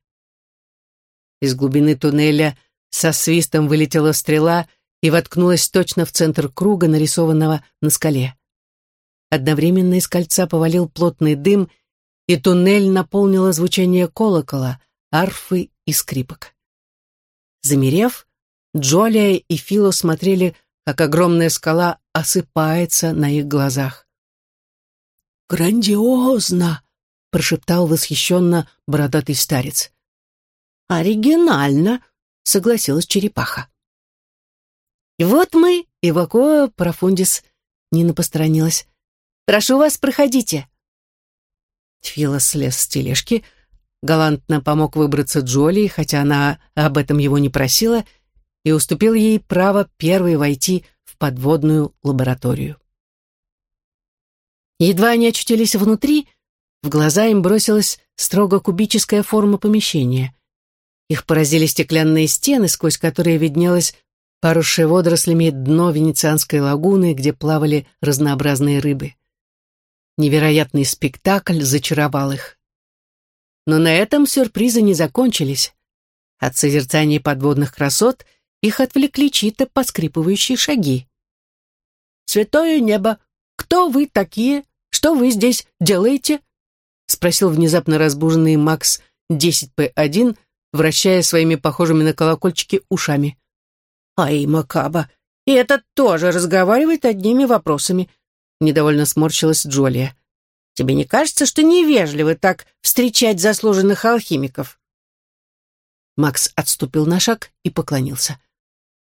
Из глубины туннеля со свистом вылетела стрела и воткнулась точно в центр круга, нарисованного на скале. Одновременно из кольца повалил плотный дым, и туннель наполнило звучание колокола, арфы и скрипок. Замерев, Джолия и Фило смотрели, как огромная скала осыпается на их глазах. «Грандиозно!» — прошептал восхищенно бородатый старец. «Оригинально!» — согласилась черепаха. «Вот мы, Ивакоа Профундис», — Нина посторонилась. «Прошу вас, проходите». Тфила слез с тележки, галантно помог выбраться Джоли, хотя она об этом его не просила, и уступил ей право первой войти в подводную лабораторию. Едва они очутились внутри, В глаза им бросилась строго кубическая форма помещения. Их поразили стеклянные стены, сквозь которые виднелось поросшее водорослями дно Венецианской лагуны, где плавали разнообразные рыбы. Невероятный спектакль зачаровал их. Но на этом сюрпризы не закончились. От созерцания подводных красот их отвлекли чьи-то поскрипывающие шаги. «Святое небо! Кто вы такие? Что вы здесь делаете?» Спросил внезапно разбуженный Макс 10П1, вращая своими похожими на колокольчики ушами. «Ай, Макаба, и этот тоже разговаривает одними вопросами», недовольно сморщилась Джолия. «Тебе не кажется, что невежливо так встречать заслуженных алхимиков?» Макс отступил на шаг и поклонился.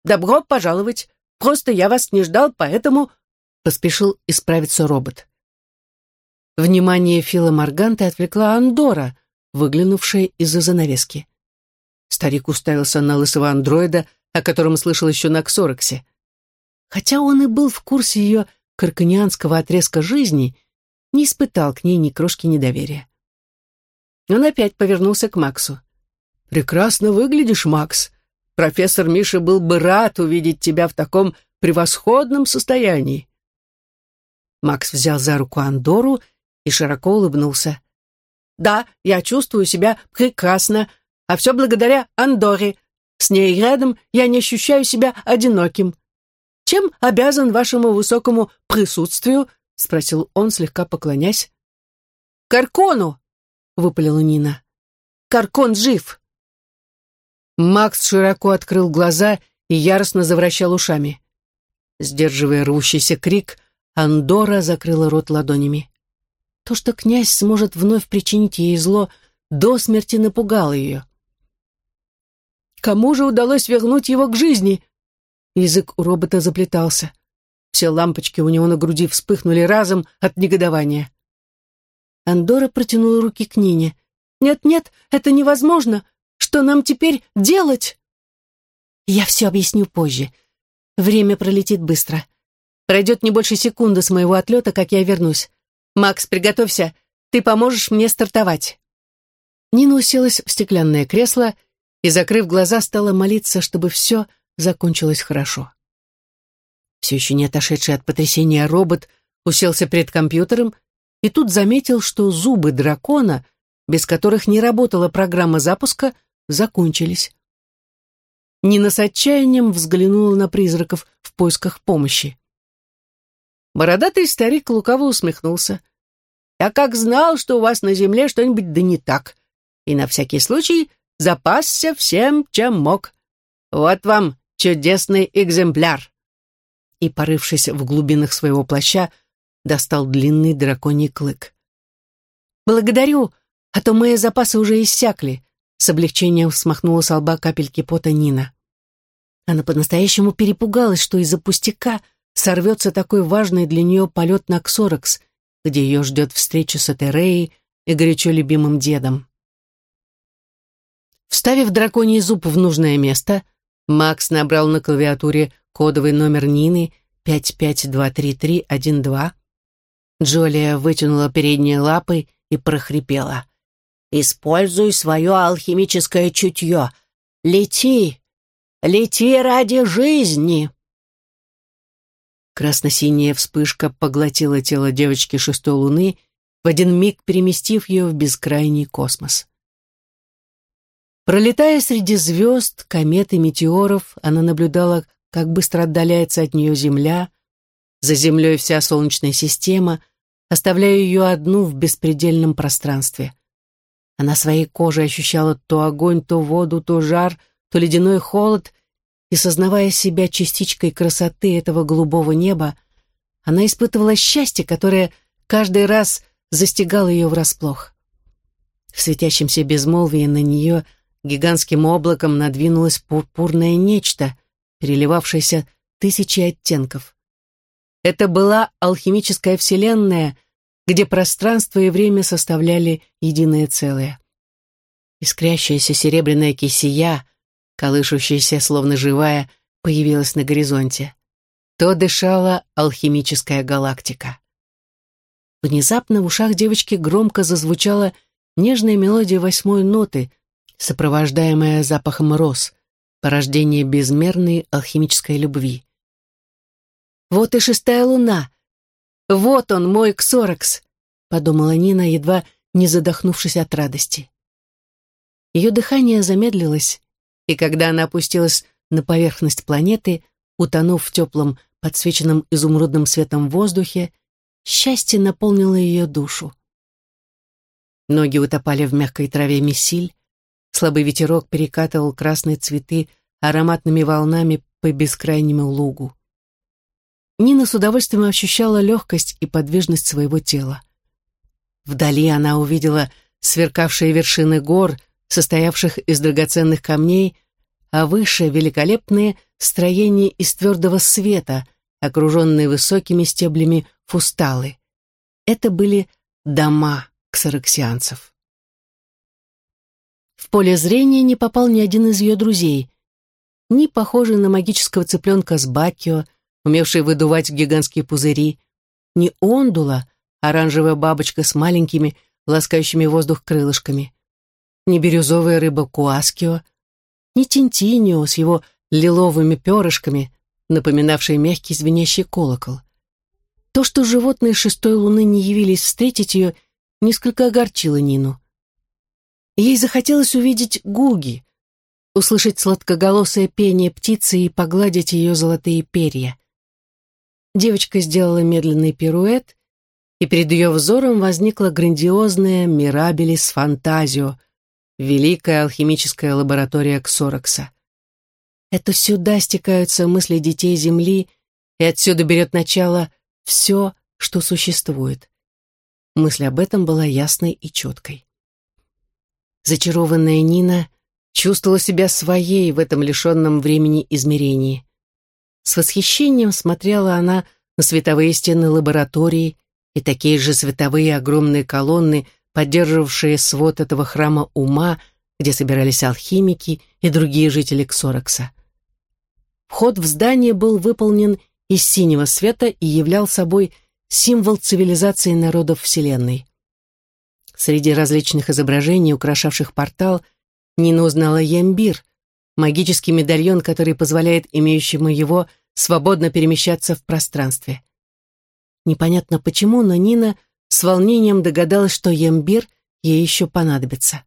«Добро пожаловать. Просто я вас не ждал, поэтому...» Поспешил исправиться робот. Внимание Фила Марганты отвлекла Андора, выглянувшая из-за занавески. Старик уставился на лысого андроида, о котором слышал еще на Ксороксе. Хотя он и был в курсе ее карканианского отрезка жизни, не испытал к ней ни крошки недоверия. Он опять повернулся к Максу. «Прекрасно выглядишь, Макс. Профессор Миша был бы рад увидеть тебя в таком превосходном состоянии». Макс взял за руку Андору и широко улыбнулся. «Да, я чувствую себя прекрасно, а все благодаря Андоре. С ней рядом я не ощущаю себя одиноким. Чем обязан вашему высокому присутствию?» — спросил он, слегка поклонясь. «Каркону!» — выпалила Нина. «Каркон жив!» Макс широко открыл глаза и яростно завращал ушами. Сдерживая рвущийся крик, Андора закрыла рот ладонями. То, что князь сможет вновь причинить ей зло, до смерти напугало ее. Кому же удалось вернуть его к жизни? Язык у робота заплетался. Все лампочки у него на груди вспыхнули разом от негодования. Андора протянула руки к Нине. «Нет-нет, это невозможно. Что нам теперь делать?» «Я все объясню позже. Время пролетит быстро. Пройдет не больше секунды с моего отлета, как я вернусь. Макс, приготовься. Ты поможешь мне стартовать». Нина уселась в стеклянное кресло и, закрыв глаза, стала молиться, чтобы все закончилось хорошо. Все еще не отошедший от потрясения робот уселся перед компьютером и тут заметил, что зубы дракона, без которых не работала программа запуска, закончились. Нина с отчаянием взглянула на призраков в поисках помощи. Бородатый старик лукаво усмехнулся. «Я как знал, что у вас на земле что-нибудь да не так, и на всякий случай запасся всем, чем мог. Вот вам чудесный экземпляр!» И, порывшись в глубинах своего плаща, достал длинный драконий клык. «Благодарю, а то мои запасы уже иссякли», с облегчением смахнула с лба капельки пота Нина. Она по-настоящему перепугалась, что из-за пустяка сорвется такой важный для нее полет на Ксоракс, где ее ждет встреча с Этереей и горячо любимым дедом. Вставив драконий зуб в нужное место, Макс набрал на клавиатуре кодовый номер Нины 552332. Джолия вытянула передние лапы и прохрипела. «Используй свое алхимическое чутье. Лети! Лети ради жизни!» Красно-синяя вспышка поглотила тело девочки шестой луны, в один миг переместив ее в бескрайний космос. Пролетая среди звезд, комет и метеоров, она наблюдала, как быстро отдаляется от нее Земля, за Землей вся Солнечная система, оставляя ее одну в беспредельном пространстве. Она своей кожей ощущала то огонь, то воду, то жар, то ледяной холод, и, сознавая себя частичкой красоты этого голубого неба, она испытывала счастье, которое каждый раз застигало ее врасплох. В светящемся безмолвии на нее – гигантским облаком надвинулось пурпурное нечто, переливавшееся тысячи оттенков. Это была алхимическая вселенная, где пространство и время составляли единое целое. Искрящаяся серебряная кисия, колышущаяся, словно живая, появилась на горизонте. То дышала алхимическая галактика. Внезапно в ушах девочки громко зазвучала нежная мелодия восьмой ноты, сопровождаемая запахом роз, порождение безмерной алхимической любви. «Вот и шестая луна! Вот он, мой Ксоракс!» — подумала Нина, едва не задохнувшись от радости. Ее дыхание замедлилось, и когда она опустилась на поверхность планеты, утонув в теплом, подсвеченном изумрудным светом воздухе, счастье наполнило ее душу. Ноги утопали в мягкой траве месиль, слабый ветерок перекатывал красные цветы ароматными волнами по бескрайнему лугу. Нина с удовольствием ощущала легкость и подвижность своего тела. Вдали она увидела сверкавшие вершины гор, состоявших из драгоценных камней, а выше великолепные строения из твердого света, окруженные высокими стеблями фусталы. Это были дома ксараксианцев. В поле зрения не попал ни один из ее друзей, ни похожий на магического цыпленка с Бакио, умевший выдувать гигантские пузыри, ни Ондула, оранжевая бабочка с маленькими, ласкающими воздух крылышками, ни бирюзовая рыба Куаскио, ни Тинтинио с его лиловыми перышками, напоминавший мягкий звенящий колокол. То, что животные шестой луны не явились встретить ее, несколько огорчило Нину. Ей захотелось увидеть Гуги, услышать сладкоголосое пение птицы и погладить ее золотые перья. Девочка сделала медленный пируэт, и перед ее взором возникла грандиозная Мирабелис Фантазио, великая алхимическая лаборатория Ксорокса. Это сюда стекаются мысли детей Земли, и отсюда берет начало все, что существует. Мысль об этом была ясной и четкой. Зачарованная Нина чувствовала себя своей в этом лишенном времени измерении. С восхищением смотрела она на световые стены лаборатории и такие же световые огромные колонны, поддерживавшие свод этого храма ума, где собирались алхимики и другие жители Ксорокса. Вход в здание был выполнен из синего света и являл собой символ цивилизации народов Вселенной. Среди различных изображений, украшавших портал, Нина узнала ямбир, магический медальон, который позволяет имеющему его свободно перемещаться в пространстве. Непонятно почему, но Нина с волнением догадалась, что ямбир ей еще понадобится.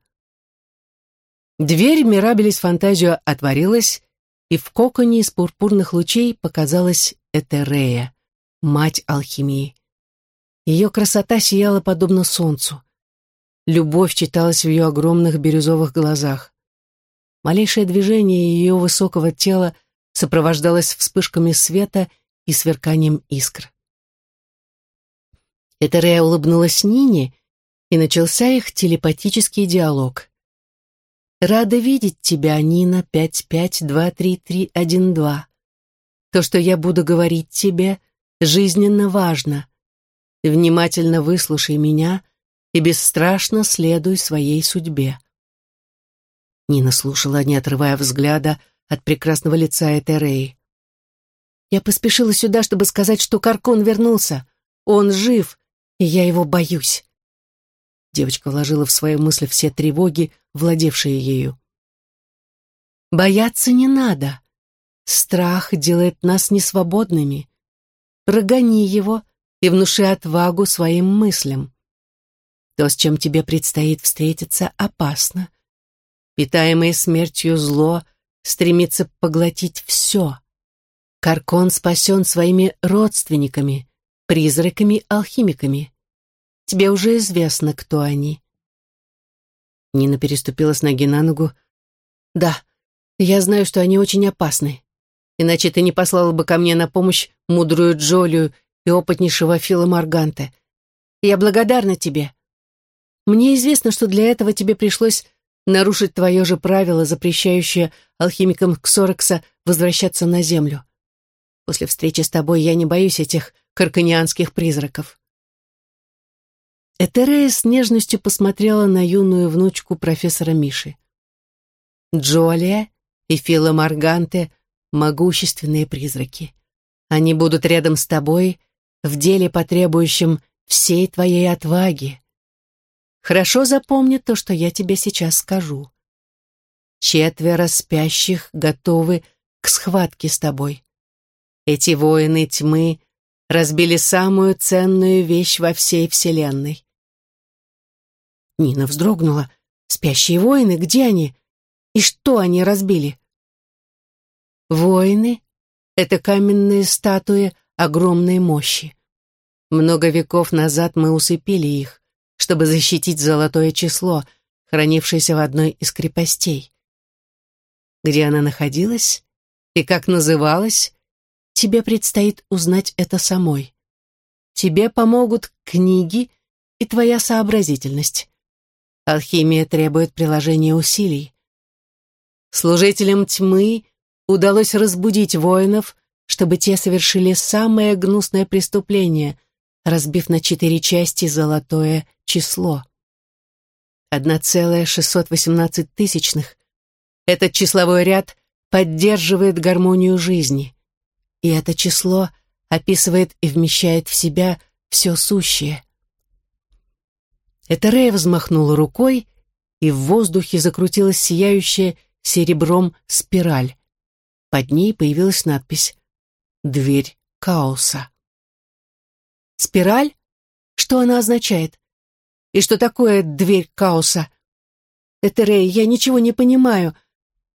Дверь Мирабелис Фантазио отворилась, и в коконе из пурпурных лучей показалась Этерея, мать алхимии. Ее красота сияла подобно солнцу. Любовь читалась в ее огромных бирюзовых глазах. Малейшее движение ее высокого тела сопровождалось вспышками света и сверканием искр. Этерея улыбнулась Нине, и начался их телепатический диалог. «Рада видеть тебя, Нина 552332. То, что я буду говорить тебе, жизненно важно. Внимательно выслушай меня и бесстрашно следуй своей судьбе». Нина слушала, не отрывая взгляда от прекрасного лица Этереи. «Я поспешила сюда, чтобы сказать, что Каркон вернулся. Он жив, и я его боюсь». Девочка вложила в свои мысли все тревоги, владевшие ею. «Бояться не надо. Страх делает нас несвободными. Прогони его и внуши отвагу своим мыслям. То, с чем тебе предстоит встретиться, опасно. Питаемое смертью зло стремится поглотить все. Каркон спасен своими родственниками, призраками-алхимиками. Тебе уже известно, кто они. Нина переступила с ноги на ногу. Да, я знаю, что они очень опасны. Иначе ты не послала бы ко мне на помощь мудрую Джолию и опытнейшего Фила Марганте. Я благодарна тебе. Мне известно, что для этого тебе пришлось нарушить твое же правило, запрещающее алхимикам Ксорекса возвращаться на Землю. После встречи с тобой я не боюсь этих карканианских призраков. Этерея с нежностью посмотрела на юную внучку профессора Миши. Джолия и Фила Марганте — могущественные призраки. Они будут рядом с тобой в деле, потребующем всей твоей отваги. Хорошо запомни то, что я тебе сейчас скажу. Четверо спящих готовы к схватке с тобой. Эти воины тьмы разбили самую ценную вещь во всей Вселенной. Нина вздрогнула. «Спящие воины, где они? И что они разбили?» «Воины — это каменные статуи огромной мощи. Много веков назад мы усыпили их, чтобы защитить золотое число, хранившееся в одной из крепостей. Где она находилась и как называлась, тебе предстоит узнать это самой. Тебе помогут книги и твоя сообразительность. Алхимия требует приложения усилий. Служителям тьмы удалось разбудить воинов, чтобы те совершили самое гнусное преступление, разбив на четыре части золотое число. 1,618 тысячных. Этот числовой ряд поддерживает гармонию жизни. И это число описывает и вмещает в себя все сущее. Это Рея взмахнула рукой, и в воздухе закрутилась сияющая серебром спираль. Под ней появилась надпись «Дверь хаоса». «Спираль? Что она означает? И что такое дверь хаоса?» «Это Рэй, я ничего не понимаю».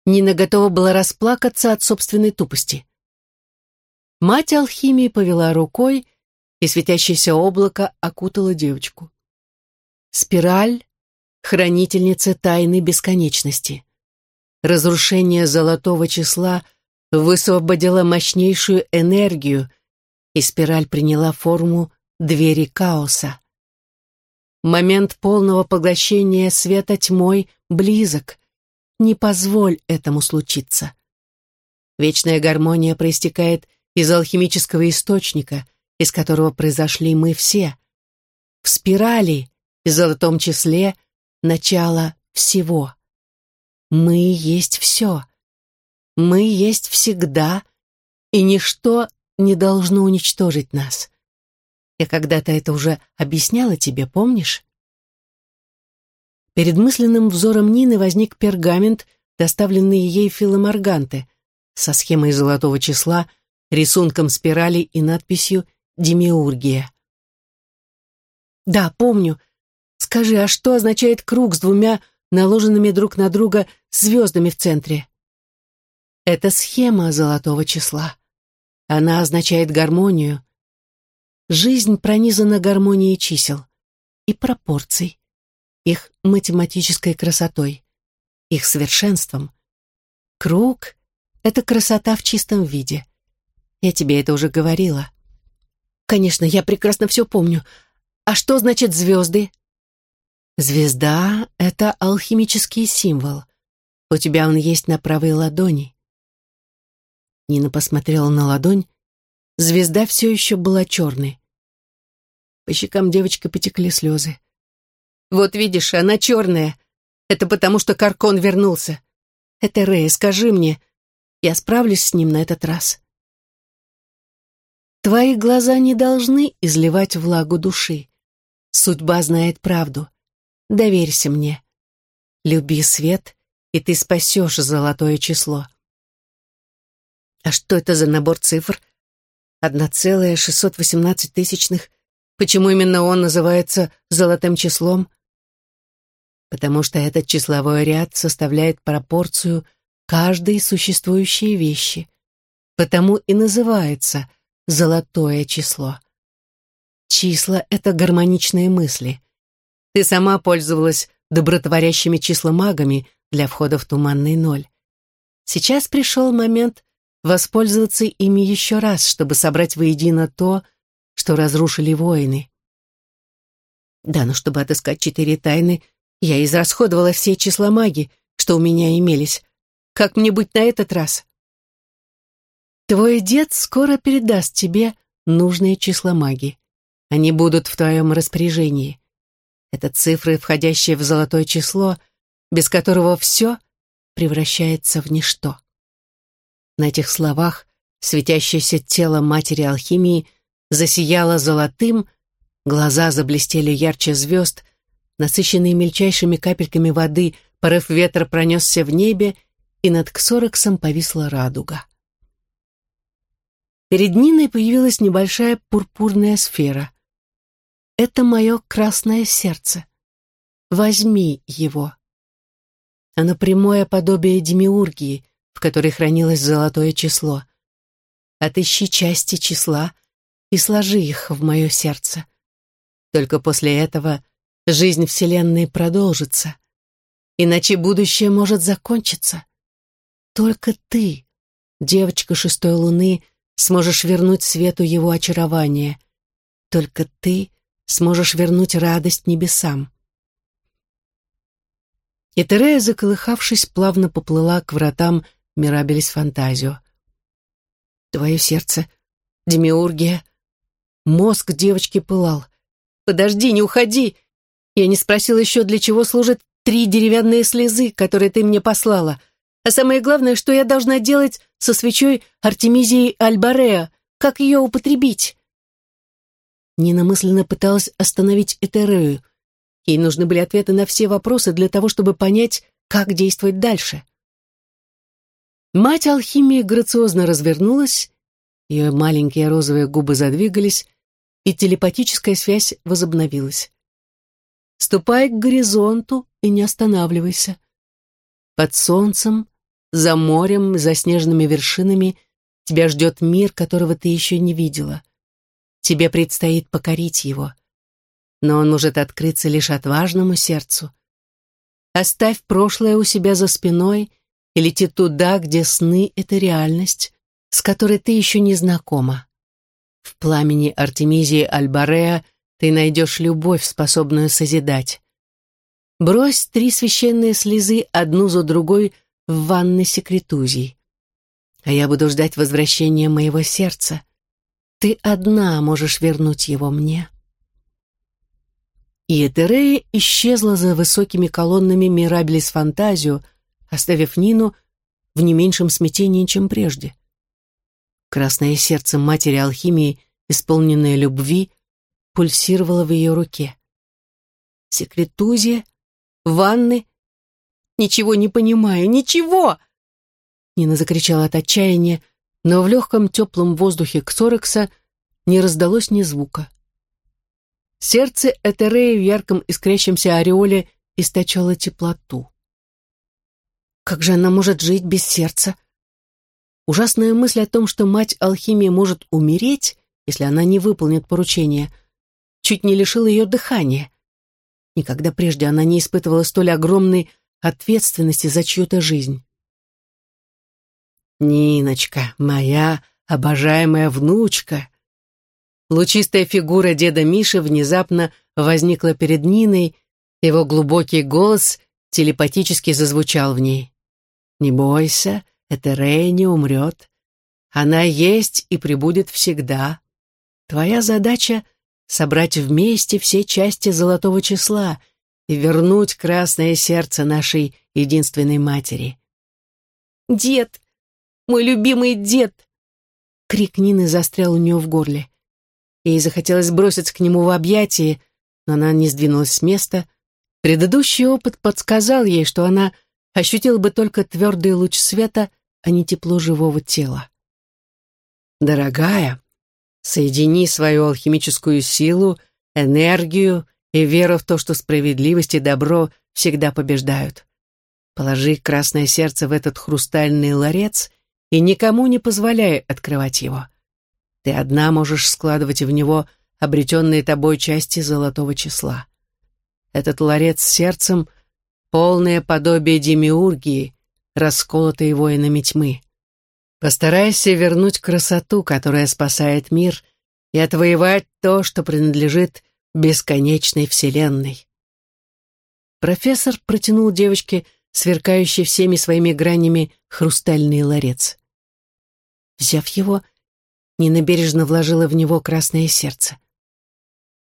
Нина готова была расплакаться от собственной тупости. Мать алхимии повела рукой, и светящееся облако окутало девочку. Спираль — хранительница тайны бесконечности. Разрушение золотого числа высвободило мощнейшую энергию, и спираль приняла форму двери хаоса. Момент полного поглощения света тьмой близок. Не позволь этому случиться. Вечная гармония проистекает из алхимического источника, из которого произошли мы все. В спирали и золотом числе начало всего. Мы есть все. Мы есть всегда, и ничто не должно уничтожить нас. Я когда-то это уже объясняла тебе, помнишь? Перед мысленным взором Нины возник пергамент, доставленный ей Филоморганте, со схемой золотого числа, рисунком спирали и надписью «Демиургия». «Да, помню. Скажи, а что означает круг с двумя наложенными друг на друга звездами в центре? Это схема золотого числа. Она означает гармонию. Жизнь пронизана гармонией чисел и пропорций, их математической красотой, их совершенством. Круг — это красота в чистом виде. Я тебе это уже говорила. Конечно, я прекрасно все помню. А что значит звезды? Звезда — это алхимический символ. У тебя он есть на правой ладони. Нина посмотрела на ладонь. Звезда все еще была черной. По щекам девочки потекли слезы. «Вот видишь, она черная. Это потому, что Каркон вернулся. Это Рэй, скажи мне. Я справлюсь с ним на этот раз». Твои глаза не должны изливать влагу души. Судьба знает правду. Доверься мне. Люби свет, и ты спасешь золотое число. А что это за набор цифр? Одна целая шестьсот восемнадцать тысячных. Почему именно он называется золотым числом? Потому что этот числовой ряд составляет пропорцию каждой существующей вещи. Потому и называется золотое число. Числа — это гармоничные мысли. Ты сама пользовалась добротворящими числомагами для входа в туманный ноль. Сейчас пришел момент воспользоваться ими еще раз, чтобы собрать воедино то, что разрушили воины. Да, но чтобы отыскать четыре тайны, я израсходовала все числомаги, что у меня имелись. Как мне быть на этот раз? Твой дед скоро передаст тебе нужные числомаги. Они будут в твоем распоряжении. Это цифры, входящие в золотое число, без которого все превращается в ничто. На этих словах светящееся тело матери алхимии засияло золотым, Глаза заблестели ярче звезд, насыщенные мельчайшими капельками воды, порыв ветра пронесся в небе, и над Ксорексом повисла радуга. Перед Ниной появилась небольшая пурпурная сфера. «Это мое красное сердце. Возьми его». Оно прямое подобие демиургии, в которой хранилось золотое число. Отыщи части числа и сложи их в мое сердце. Только после этого жизнь Вселенной продолжится. Иначе будущее может закончиться. Только ты, девочка шестой луны, сможешь вернуть свету его очарование. Только ты сможешь вернуть радость небесам. И Терея, заколыхавшись, плавно поплыла к вратам Мирабелис Фантазио. Твое сердце, демиургия. Мозг девочки пылал. Подожди, не уходи. Я не спросила еще, для чего служат три деревянные слезы, которые ты мне послала. А самое главное, что я должна делать со свечой Артемизии Альбареа, как ее употребить? Нина пыталась остановить Этерею. Ей нужны были ответы на все вопросы для того, чтобы понять, как действовать дальше. Мать алхимии грациозно развернулась, ее маленькие розовые губы задвигались, и телепатическая связь возобновилась. «Ступай к горизонту и не останавливайся. Под солнцем, за морем, за снежными вершинами тебя ждет мир, которого ты еще не видела. Тебе предстоит покорить его. Но он может открыться лишь отважному сердцу. Оставь прошлое у себя за спиной — и лети туда, где сны — это реальность, с которой ты еще не знакома. В пламени Артемизии Альбареа ты найдешь любовь, способную созидать. Брось три священные слезы одну за другой в ванны секретузий. А я буду ждать возвращения моего сердца. Ты одна можешь вернуть его мне. И Этерея исчезла за высокими колоннами Мирабелис Фантазио, оставив Нину в не меньшем смятении, чем прежде. Красное сердце матери алхимии, исполненное любви, пульсировало в ее руке. Секретузия, ванны. Ничего не понимаю, ничего! Нина закричала от отчаяния, но в легком теплом воздухе Ксорекса не раздалось ни звука. Сердце Этереи в ярком искрящемся ореоле источало теплоту. Как же она может жить без сердца? Ужасная мысль о том, что мать алхимии может умереть, если она не выполнит поручение, чуть не лишила ее дыхания. Никогда прежде она не испытывала столь огромной ответственности за чью-то жизнь. «Ниночка, моя обожаемая внучка!» Лучистая фигура деда Миши внезапно возникла перед Ниной, его глубокий голос телепатически зазвучал в ней. Не бойся, эта Рэй умрет. Она есть и прибудет всегда. Твоя задача — собрать вместе все части золотого числа и вернуть красное сердце нашей единственной матери. «Дед! Мой любимый дед!» Крик Нины застрял у нее в горле. Ей захотелось броситься к нему в объятия, но она не сдвинулась с места. Предыдущий опыт подсказал ей, что она ощутил бы только твердый луч света, а не тепло живого тела. «Дорогая, соедини свою алхимическую силу, энергию и веру в то, что справедливость и добро всегда побеждают. Положи красное сердце в этот хрустальный ларец и никому не позволяй открывать его. Ты одна можешь складывать в него обретенные тобой части золотого числа. Этот ларец с сердцем — полное подобие демиургии, расколотой воинами тьмы. Постарайся вернуть красоту, которая спасает мир, и отвоевать то, что принадлежит бесконечной вселенной. Профессор протянул девочке сверкающий всеми своими гранями хрустальный ларец. Взяв его, Нина бережно вложила в него красное сердце.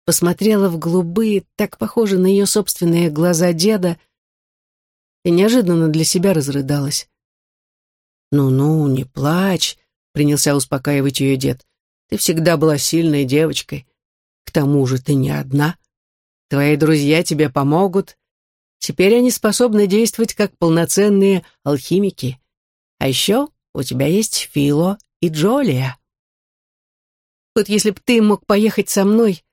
Посмотрела в голубые, так похожие на ее собственные глаза деда, и неожиданно для себя разрыдалась. «Ну-ну, не плачь», — принялся успокаивать ее дед. «Ты всегда была сильной девочкой. К тому же ты не одна. Твои друзья тебе помогут. Теперь они способны действовать как полноценные алхимики. А еще у тебя есть Фило и Джолия. Вот если б ты мог поехать со мной,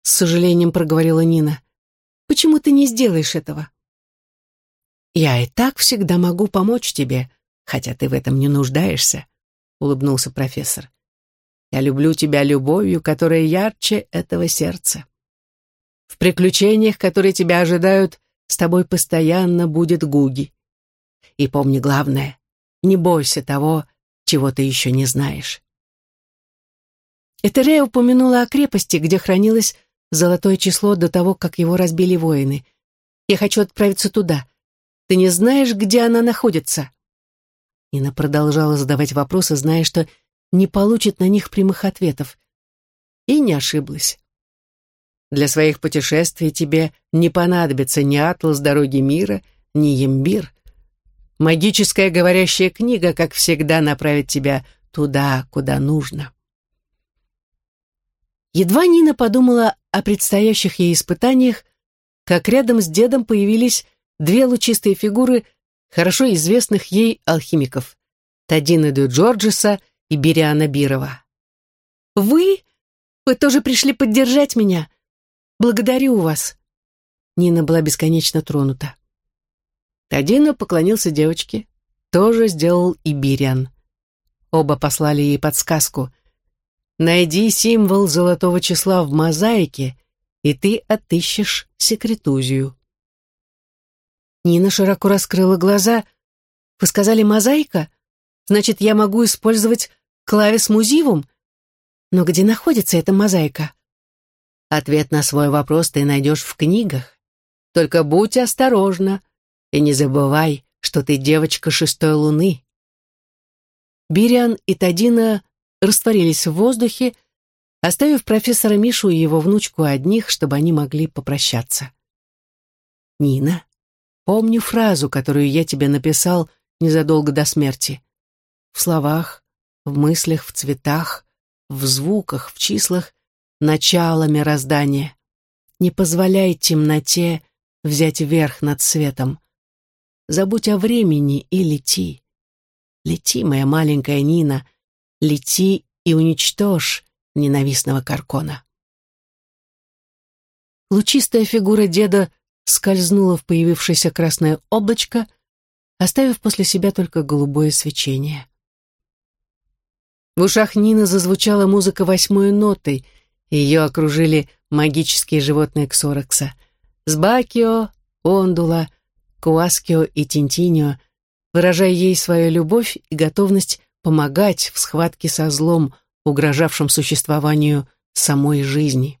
с сожалением проговорила Нина. Почему ты не сделаешь этого? Я и так всегда могу помочь тебе, хотя ты в этом не нуждаешься, улыбнулся профессор. Я люблю тебя любовью, которая ярче этого сердца. В приключениях, которые тебя ожидают, с тобой постоянно будет Гуги. И помни главное, не бойся того, чего ты еще не знаешь. Этерея упомянула о крепости, где хранилось золотое число до того, как его разбили воины. Я хочу отправиться туда. Ты не знаешь, где она находится?» Нина продолжала задавать вопросы, зная, что не получит на них прямых ответов. И не ошиблась. Для своих путешествий тебе не понадобится ни атлас дороги мира, ни ембир. Магическая говорящая книга, как всегда, направит тебя туда, куда нужно. Едва Нина подумала о предстоящих ей испытаниях, как рядом с дедом появились две лучистые фигуры хорошо известных ей алхимиков — Тадина де Джорджеса и Бириана Бирова. «Вы? Вы тоже пришли поддержать меня? Благодарю вас!» Нина была бесконечно тронута. Тадина поклонился девочке, тоже сделал и Бириан. Оба послали ей подсказку. «Найди символ золотого числа в мозаике, и ты отыщешь секретузию». Нина широко раскрыла глаза. «Вы сказали мозаика? Значит, я могу использовать клавис музивум? Но где находится эта мозаика?» Ответ на свой вопрос ты найдешь в книгах. Только будь осторожна и не забывай, что ты девочка шестой луны. Бириан и Тадина растворились в воздухе, оставив профессора Мишу и его внучку одних, чтобы они могли попрощаться. «Нина, помню фразу, которую я тебе написал незадолго до смерти. В словах, в мыслях, в цветах, в звуках, в числах начало мироздания. Не позволяй темноте взять верх над светом. Забудь о времени и лети. Лети, моя маленькая Нина, лети и уничтожь ненавистного Каркона. Лучистая фигура деда скользнула в появившееся красное облачко, оставив после себя только голубое свечение. В ушах Нины зазвучала музыка восьмой нотой, ее окружили магические животные Ксорокса. Сбакио, Ондула, Куаскио и Тинтинио, выражая ей свою любовь и готовность помогать в схватке со злом, угрожавшим существованию самой жизни.